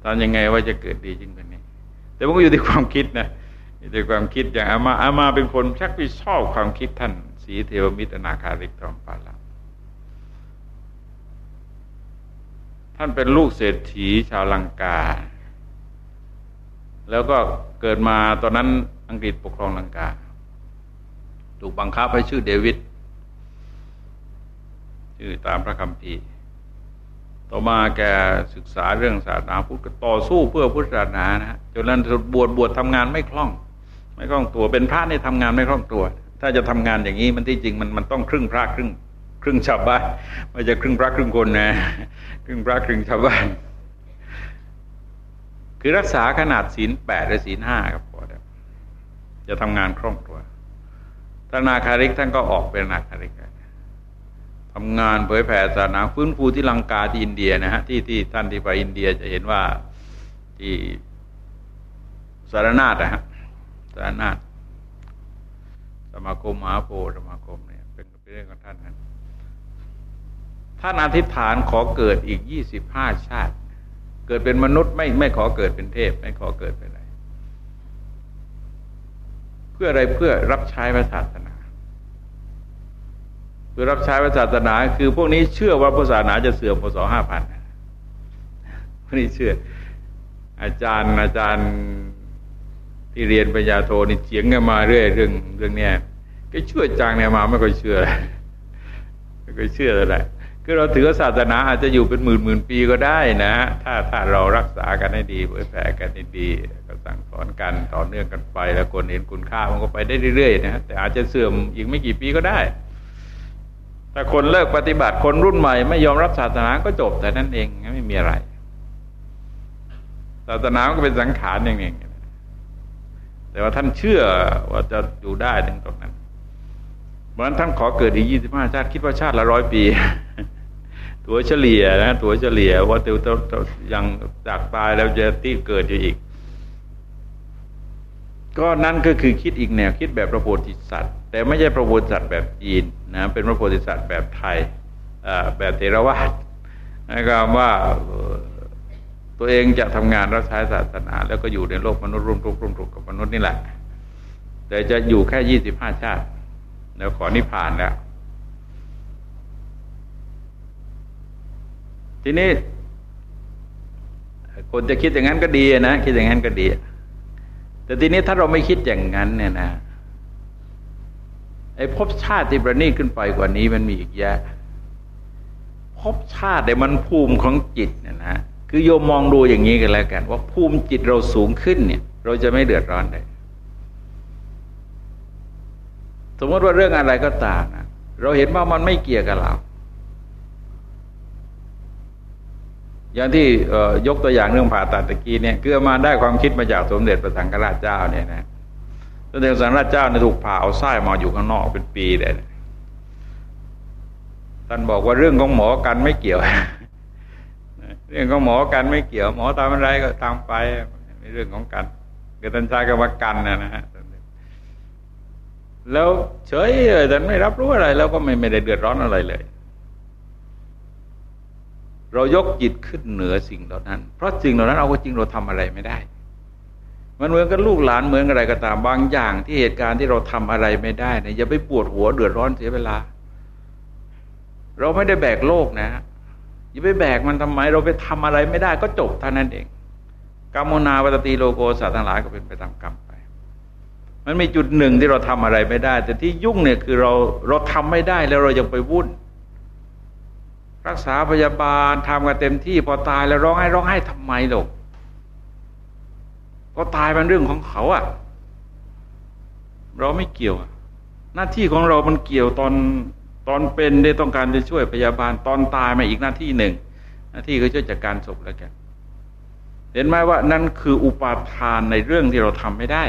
ทำยังไงว่าจะเกิดดียิ่งกว่านี้ แต่มันก็อยู่ที่ความคิดนะด้วยความคิดอย่างอามาอามาเป็นคนชักไปชอบความคิดท่านสีเทวมิตรนาคาริกทองปาลาท่านเป็นลูกเศรษฐีชาวลังกา แล้วก็เกิดมาตอนนั้นอังกฤษปกครองลังกา ถูกบังคับให้ชื่อเดวิดชื่อตามพระคัมภีร์ต่อมาแกศึกษาเรื่องศาสนาพุทธต่อสู้เพื่อพุทธศาสนานะจนนั้นบวชบวชทำงานไม่คล่อง ไม่คล่องตัวเป็นพระในทำงานไม่คล่องตัว ถ้าจะทำงานอย่างนี้มันที่จริงมันมันต้องครึ่งพระครึ่งครึ่งชาวบ้านไม่จะครึ่งพระครึ่งคนนะ ครึ่งพระครึ่งชาวบ้าน คือรักษาขนาดศีลแปดหรือศีลห้าครับพอแล้วจะทำงานคล่องตัวท่านาคาริกท่านก็ออกเป็นนาคาริกทำงานเผยแผ่ศาสนาฟื้นฟูที่ลังกาที่อินเดียนะฮะที่ที่ท่านที่ไปอินเดียจะเห็นว่าที่สารนาฏนะฮะสารนาฏสมาคมมหาโพธิสมาคมเนี่ยเป็นเรื่องของท่านนั้นท่านอธิษฐานขอเกิดอีกยี่สิบห้าชาติ เกิดเป็นมนุษย์ไม่ไม่ขอเกิดเป็นเทพ ไม่ขอเกิดเป็นอะไรเพื่ออะไรเพื่อรับใช้พระศาสนาเพื่อรับใช้พระศาสนา คือพวกนี้เชื่อว่าพุทธศาสนาจะเสื่อมพศห้าพันพวกนี้เชื่อ อาจารย์อาจารย์ที่เรียนปัญญาโทนี่เฉียงกันมาเรื่อยเรื่องเรื่องเนี้ยก็เชื่อจางเนี่ยมาไม่ค่อยเชื่อไม่ค่อยเชื่ออะไร คือเราถือศาสนาอาจจะอยู่เป็นหมื่นหมื่นปีก็ได้นะ ถ้าถ้าเรารักษากันให้ดีเผยแผ่กันให้ดีก็สั่งสอนกันต่อเนื่องกันไป แล้วคนเห็นคุณค่ามันก็ไปได้เรื่อยๆนะแต่อาจจะเสื่อมอีกไม่กี่ปีก็ได้ถ้าคนเลิกปฏิบัติคนรุ่นใหม่ ไม่ยอมรับศาสนาก็จบ แต่นั้นเองไม่มีอะไร ศาสนาก็เป็นสังขารอย่างหนึ่งแต่ว่าท่านเชื่อว่าจะอยู่ได้ถึงตรงนั้นราะนั้นท่านขอเกิดอีกยี่สิบห้าชาติ คิดว่าชาติละร้อยปี ตัวเฉลี่ยนะตัวเฉลี่ยว่าเตียวยังจากตายแล้วจะตีเกิดอยู่อีก ก็นั่นก็คือคิดอีกแนวคิดแบบพระโพธิสัตว์ แต่ไม่ใช่พระโพธิสัตว์แบบจีนนะเป็นพระโพธิสัตว์แบบไทยแบบเทรวาสนะครับว่าตัวเองจะทำงานรับใช้ศาสนา แล้วก็อยู่ในโลกมนุษย์ร่วมทุกข์ร่วมทุกข์กับมนุษย์นี่แหละ แต่จะอยู่แค่ยี่สิบห้าชาติ แล้วขอนิพพานแล้ว ทีนี้คนจะคิดอย่างนั้นก็ดีนะคิดอย่างนั้นก็ดี แต่ทีนี้ถ้าเราไม่คิดอย่างนั้นเนี่ยนะไอ้ภพชาติที่ประณีตขึ้นไปกว่านี้มันมีอีกแยะภพชาติแต่มันภูมิของจิตเนี่ยนะคือโยมมองดูอย่างนี้กันแล้วกัน ว่าภูมิจิตเราสูงขึ้นเนี่ย เราจะไม่เดือดร้อนเลยสมมติว่าเรื่องอะไรก็ตามนะเราเห็นว่ามันไม่เกี่ยวกับเรา อย่างที่ยกตัวอย่างเรื่องผ่าตัดตะกี้เนี่ยคือมาได้ความคิดมาจากสมเด็จพระสังฆราชเจ้าเนี่ยนะสมเด็จพระสังฆราชเจ้าเนี่ยถูกผ่าเอาไส้มาอยู่ข้างนอกเป็นปีเลยท่านบอกว่าเรื่องของหมอกันไม่เกี่ยว เรื่องของหมอกันไม่เกี่ยว หมอทำอะไรก็ตามไปไม่เรื่องของกันเก็ท่านใช้คำว่ากันนะฮะแล้วเฉยเลยแต่ไม่รับรู้อะไร แล้วก็ไม่ไม่ได้เดือดร้อนอะไรเลย เรายกจิตขึ้นเหนือสิ่งเหล่านั้น เพราะสิ่งเหล่านั้นเอาจริงเราทำอะไรไม่ได้ มันเหมือนกับลูกหลานเหมือนอะไรก็ตามบางอย่างที่เหตุการณ์ที่เราทำอะไรไม่ได้เนี่ยอย่าไปปวดหัวเดือดร้อนเสียเวลา เราไม่ได้แบกโลกนะอย่าไปแบกมันทำไม เราไปทำอะไรไม่ได้ก็จบเท่านั้นเองกรรมนาวัตติโลโกสัตว์ทั้งหลายก็เป็นไปตามกรรมไป มันมีจุดหนึ่งที่เราทำอะไรไม่ได้ แต่ที่ยุ่งเนี่ยคือเราเราทำไม่ได้แล้วเรายังไปวุ่น รักษาพยาบาลทำกันเต็มที่ พอตายแล้วร้องไห้ร้องไห้ทำไมหรอกพอตายเป็นเรื่องของเขาอะเราไม่เกี่ยวหน้าที่ของเรา มันเกี่ยวตอนตอนเป็นได้ต้องการจะช่วยพยาบาลตอนตายมาอีกหน้าที่หนึ่ง หน้าที่ก็ช่วยจัดการศพแล้วกันเห็นไหมว่านั่นคืออุปาทานในเรื่องที่เราทำไม่ได้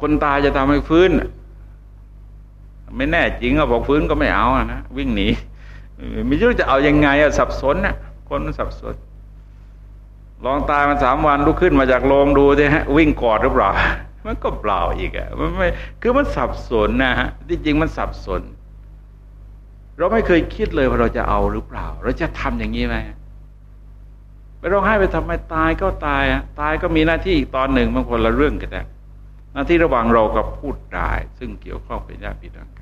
คนตายจะทำให้ฟื้น ไม่แน่จริงอะบอกฟื้นก็ไม่เอาอะนะวิ่งหนี ไม่รู้จะเอายังไงอะสับสนนะคนมันสับสน ลองตายมาสามวันลุกขึ้นมาจากโรงดูสิฮะ วิ่งกอดหรือเปล่า มันก็เปล่าอีกอะมันไม่คือมันสับสนนะฮะที่จริงมันสับสน เราไม่เคยคิดเลยว่าเราจะเอาหรือเปล่า เราจะทำอย่างนี้ไหมไปร้องไห้ไปทำไมตายก็ตายอะตายก็มีหน้าที่อีกตอนหนึ่งบางคนละเรื่องกันแต่หน้าที่ระหว่างเรากับพูดได้ซึ่งเกี่ยวข้องเป็นญาติพี่น้องกัน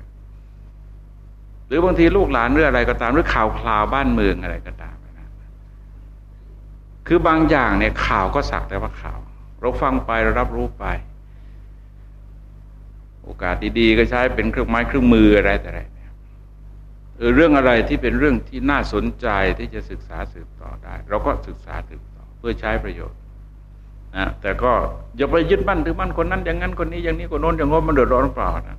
รือบางทีลูกหลานเรื่องอะไรก็ตาม หรือข่าวคราวบ้านเมืองอะไรก็ตามนะคือบางอย่างเนี่ยข่าวก็สักแต่ว่าข่าว เราฟังไปเรารับรู้ไป โอกาสดีๆก็ใช้เป็นเครื่องไม้เครื่องมืออะไรแต่ไรเออเรื่องอะไรที่เป็นเรื่องที่น่าสนใจที่จะศึกษาสืบต่อได้ เราก็ศึกษาสืบต่อเพื่อใช้ประโยชน์นะแต่ก็อย่าไปยึดมั่นถือมั่นคนนั้นอย่างนั้นคนนี้อย่างนี้คนโน้นอย่างโน้นมันเดือดร้อนเปล่านะ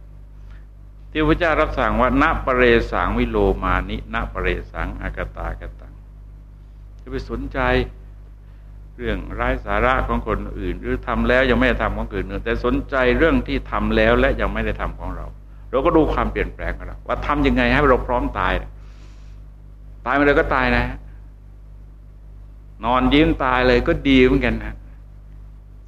ที่พระเจ้ารับสั่งว่าณปเรสังวิโลมานิณปเรสังอากตากตังจะไปสนใจเรื่องไร้สาระของคนอื่น หรือทำแล้วยังไม่ได้ทำของคนอื่น แต่สนใจเรื่องที่ทำแล้วและยังไม่ได้ทำของเรา เราก็ดูความเปลี่ยนแปลงของเราว่าทํำยังไงให้เราพร้อมตาย ตายมาเลยก็ตายนะ นอนยิ้มตายเลยก็ดีเหมือนกันนะ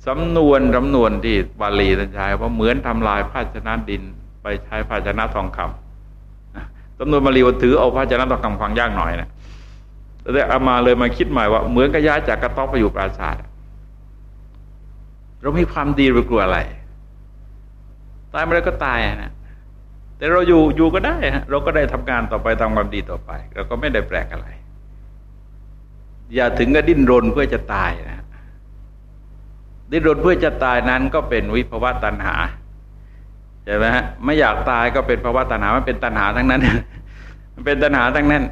สำนวนสำนวนที่บาลีท่านใช้ว่าเหมือนทำลายภาชนะดิน ไปใช้ภาชนะทองคำสำนวนบาลีว่าถือเอาภาชนะทองคำฟังยากหน่อยนะแต่เอามาเลยมาคิดใหม่ว่าเหมือนกับย้ายจากกระต๊อบไปอยู่ปราสาทเรามีความดีไปกลัวอะไร ตายมาแล้วก็ตายนะแต่เราอยู่อยู่ก็ได้ฮะเราก็ได้ทำงานต่อไปทำความดีต่อไปเราก็ไม่ได้แปลกอะไร อย่าถึงกับดิ้นรนเพื่อจะตายนะดิ้นรนเพื่อจะตายนั้นก็เป็นวิภวะตัณหา ใช่ไหมฮะไม่อยากตายก็เป็นภาวะตัณหามันเป็นตัณหาทั้งนั้นมันเป็นตัณหาทั้งนั้น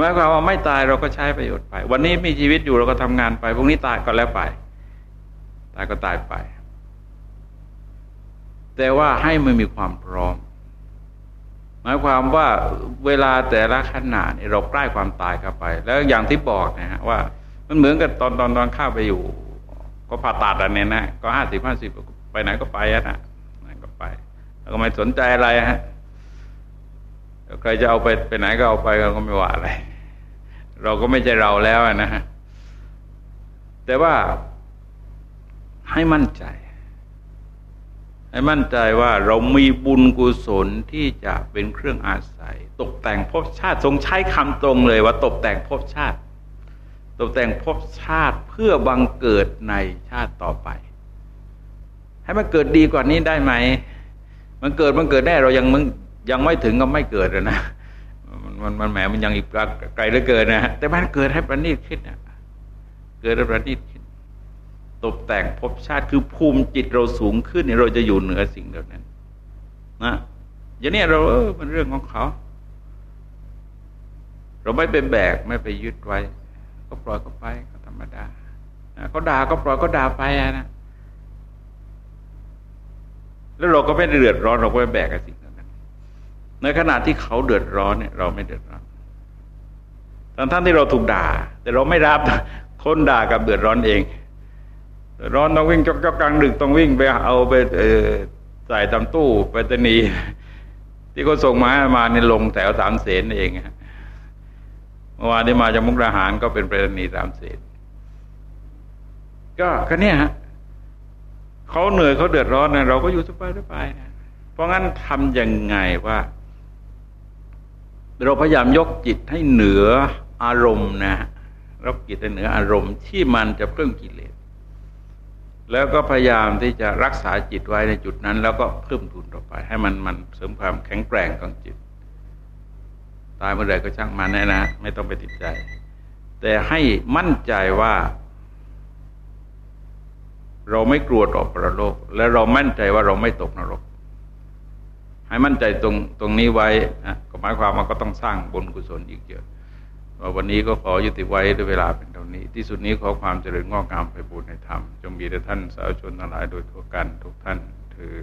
หมายความว่าไม่ตายเราก็ใช้ประโยชน์ไป วันนี้มีชีวิตอยู่เราก็ทำงานไปพรุ่งนี้ตายก็แล้วไป ตายก็ตายไป แต่ว่าให้มันมีความพร้อม หมายความว่าเวลาแต่ละขณะนี่เราใกล้ความตายเข้าไป แล้วอย่างที่บอกนะฮะว่า มันเหมือนกับตอนตอนตอนข้าไปอยู่ ก็ผ่าตัดอันนี้นะก็ห้าสิบห้าสิบไปไหนก็ไปอะนะ ก็ไปก็ไม่สนใจอะไรฮะใครจะเอาไปไปไหนก็เอาไปเราก็ไม่ว่าอะไร เราก็ไม่ใช่เราแล้วนะฮะแต่ว่าให้มั่นใจ ให้มั่นใจว่าเรามีบุญกุศลที่จะเป็นเครื่องอาศัย ตกแต่งภพชาติทรงใช้คำตรงเลยว่าตกแต่งภพชาติ ตกแต่งภพชาติเพื่อบังเกิดในชาติต่อไป ให้มันเกิดดีกว่านี้ได้ไหม มันเกิดมันเกิดแน่เรายังมึงยังไม่ถึงก็ไม่เกิดนะมันมันแหมมันยังอีกไกลเหลือเกินนะ แต่มันเกิดให้ประณีตขึ้นนะเกิดให้ประณีตขึ้น ตกแต่งภพชาติคือภูมิจิตเราสูงขึ้นเนี่ยเราจะอยู่เหนือสิ่งเหล่านั้น นะอย่างนี้เราเออมันเรื่องของเขา เราไม่เป็นแบกไม่ไปยึดไว้ ก็ปล่อยก็ไปก็ธรรมดาเขาด่าก็ปล่อยก็ด่าไปนะ แล้วเราก็ไม่เดือดร้อนเราก็ไม่แบกสิ่งนั้นในขณะที่เขาเดือดร้อนเนี่ยเราไม่เดือดร้อนตอนท่านที่เราถูกด่า แต่เราไม่รับคนด่ากับเดือดร้อนเองร้อนต้องวิ่งจกจกกลางดึกต้องวิ่งไปเอาไปใส่ตำตู้ไปตนีที่เขาส่งมามาในลงแถวสามเสนเองเมื่อวานที่มาจากมุกดาหารก็เป็นไปตนีสามเสนก็ก็เนี่ยฮะ เขาเหนื่อยเขาเดือดร้อนนะเราก็อยู่สบายสบายนะเพราะงั้นทำยังไงว่า เราพยายามยกจิตให้เหนืออารมณ์นะรบจิตให้เหนืออารมณ์ที่มันจะเพิ่มกิเลสแล้วก็พยายามที่จะรักษาจิตไว้ในจุดนั้น แล้วก็เพิ่มทุนต่อไป ให้มันมันเสริมความแข็งแกร่งของจิต ตายเมื่อไรก็ช่างมันแน่นะ ไม่ต้องไปติดใจ แต่ให้มั่นใจว่า เราไม่กลัวต่อประโลก และเรามั่นใจว่าเราไม่ตกนรก ให้มั่นใจตรงตรงนี้ไว้นะก็หมายความว่าก็ต้องสร้างบุญกุศลอีกเยอะวันนี้ก็ขอยุติไว้ด้วยเวลาเป็นเท่านี้ ที่สุดนี้ขอความเจริญงอกงามไปบูรณนธรรม จงมีแด่ท่านสาวชนทั้งหลายโดยทั่วกันทุกท่านถือ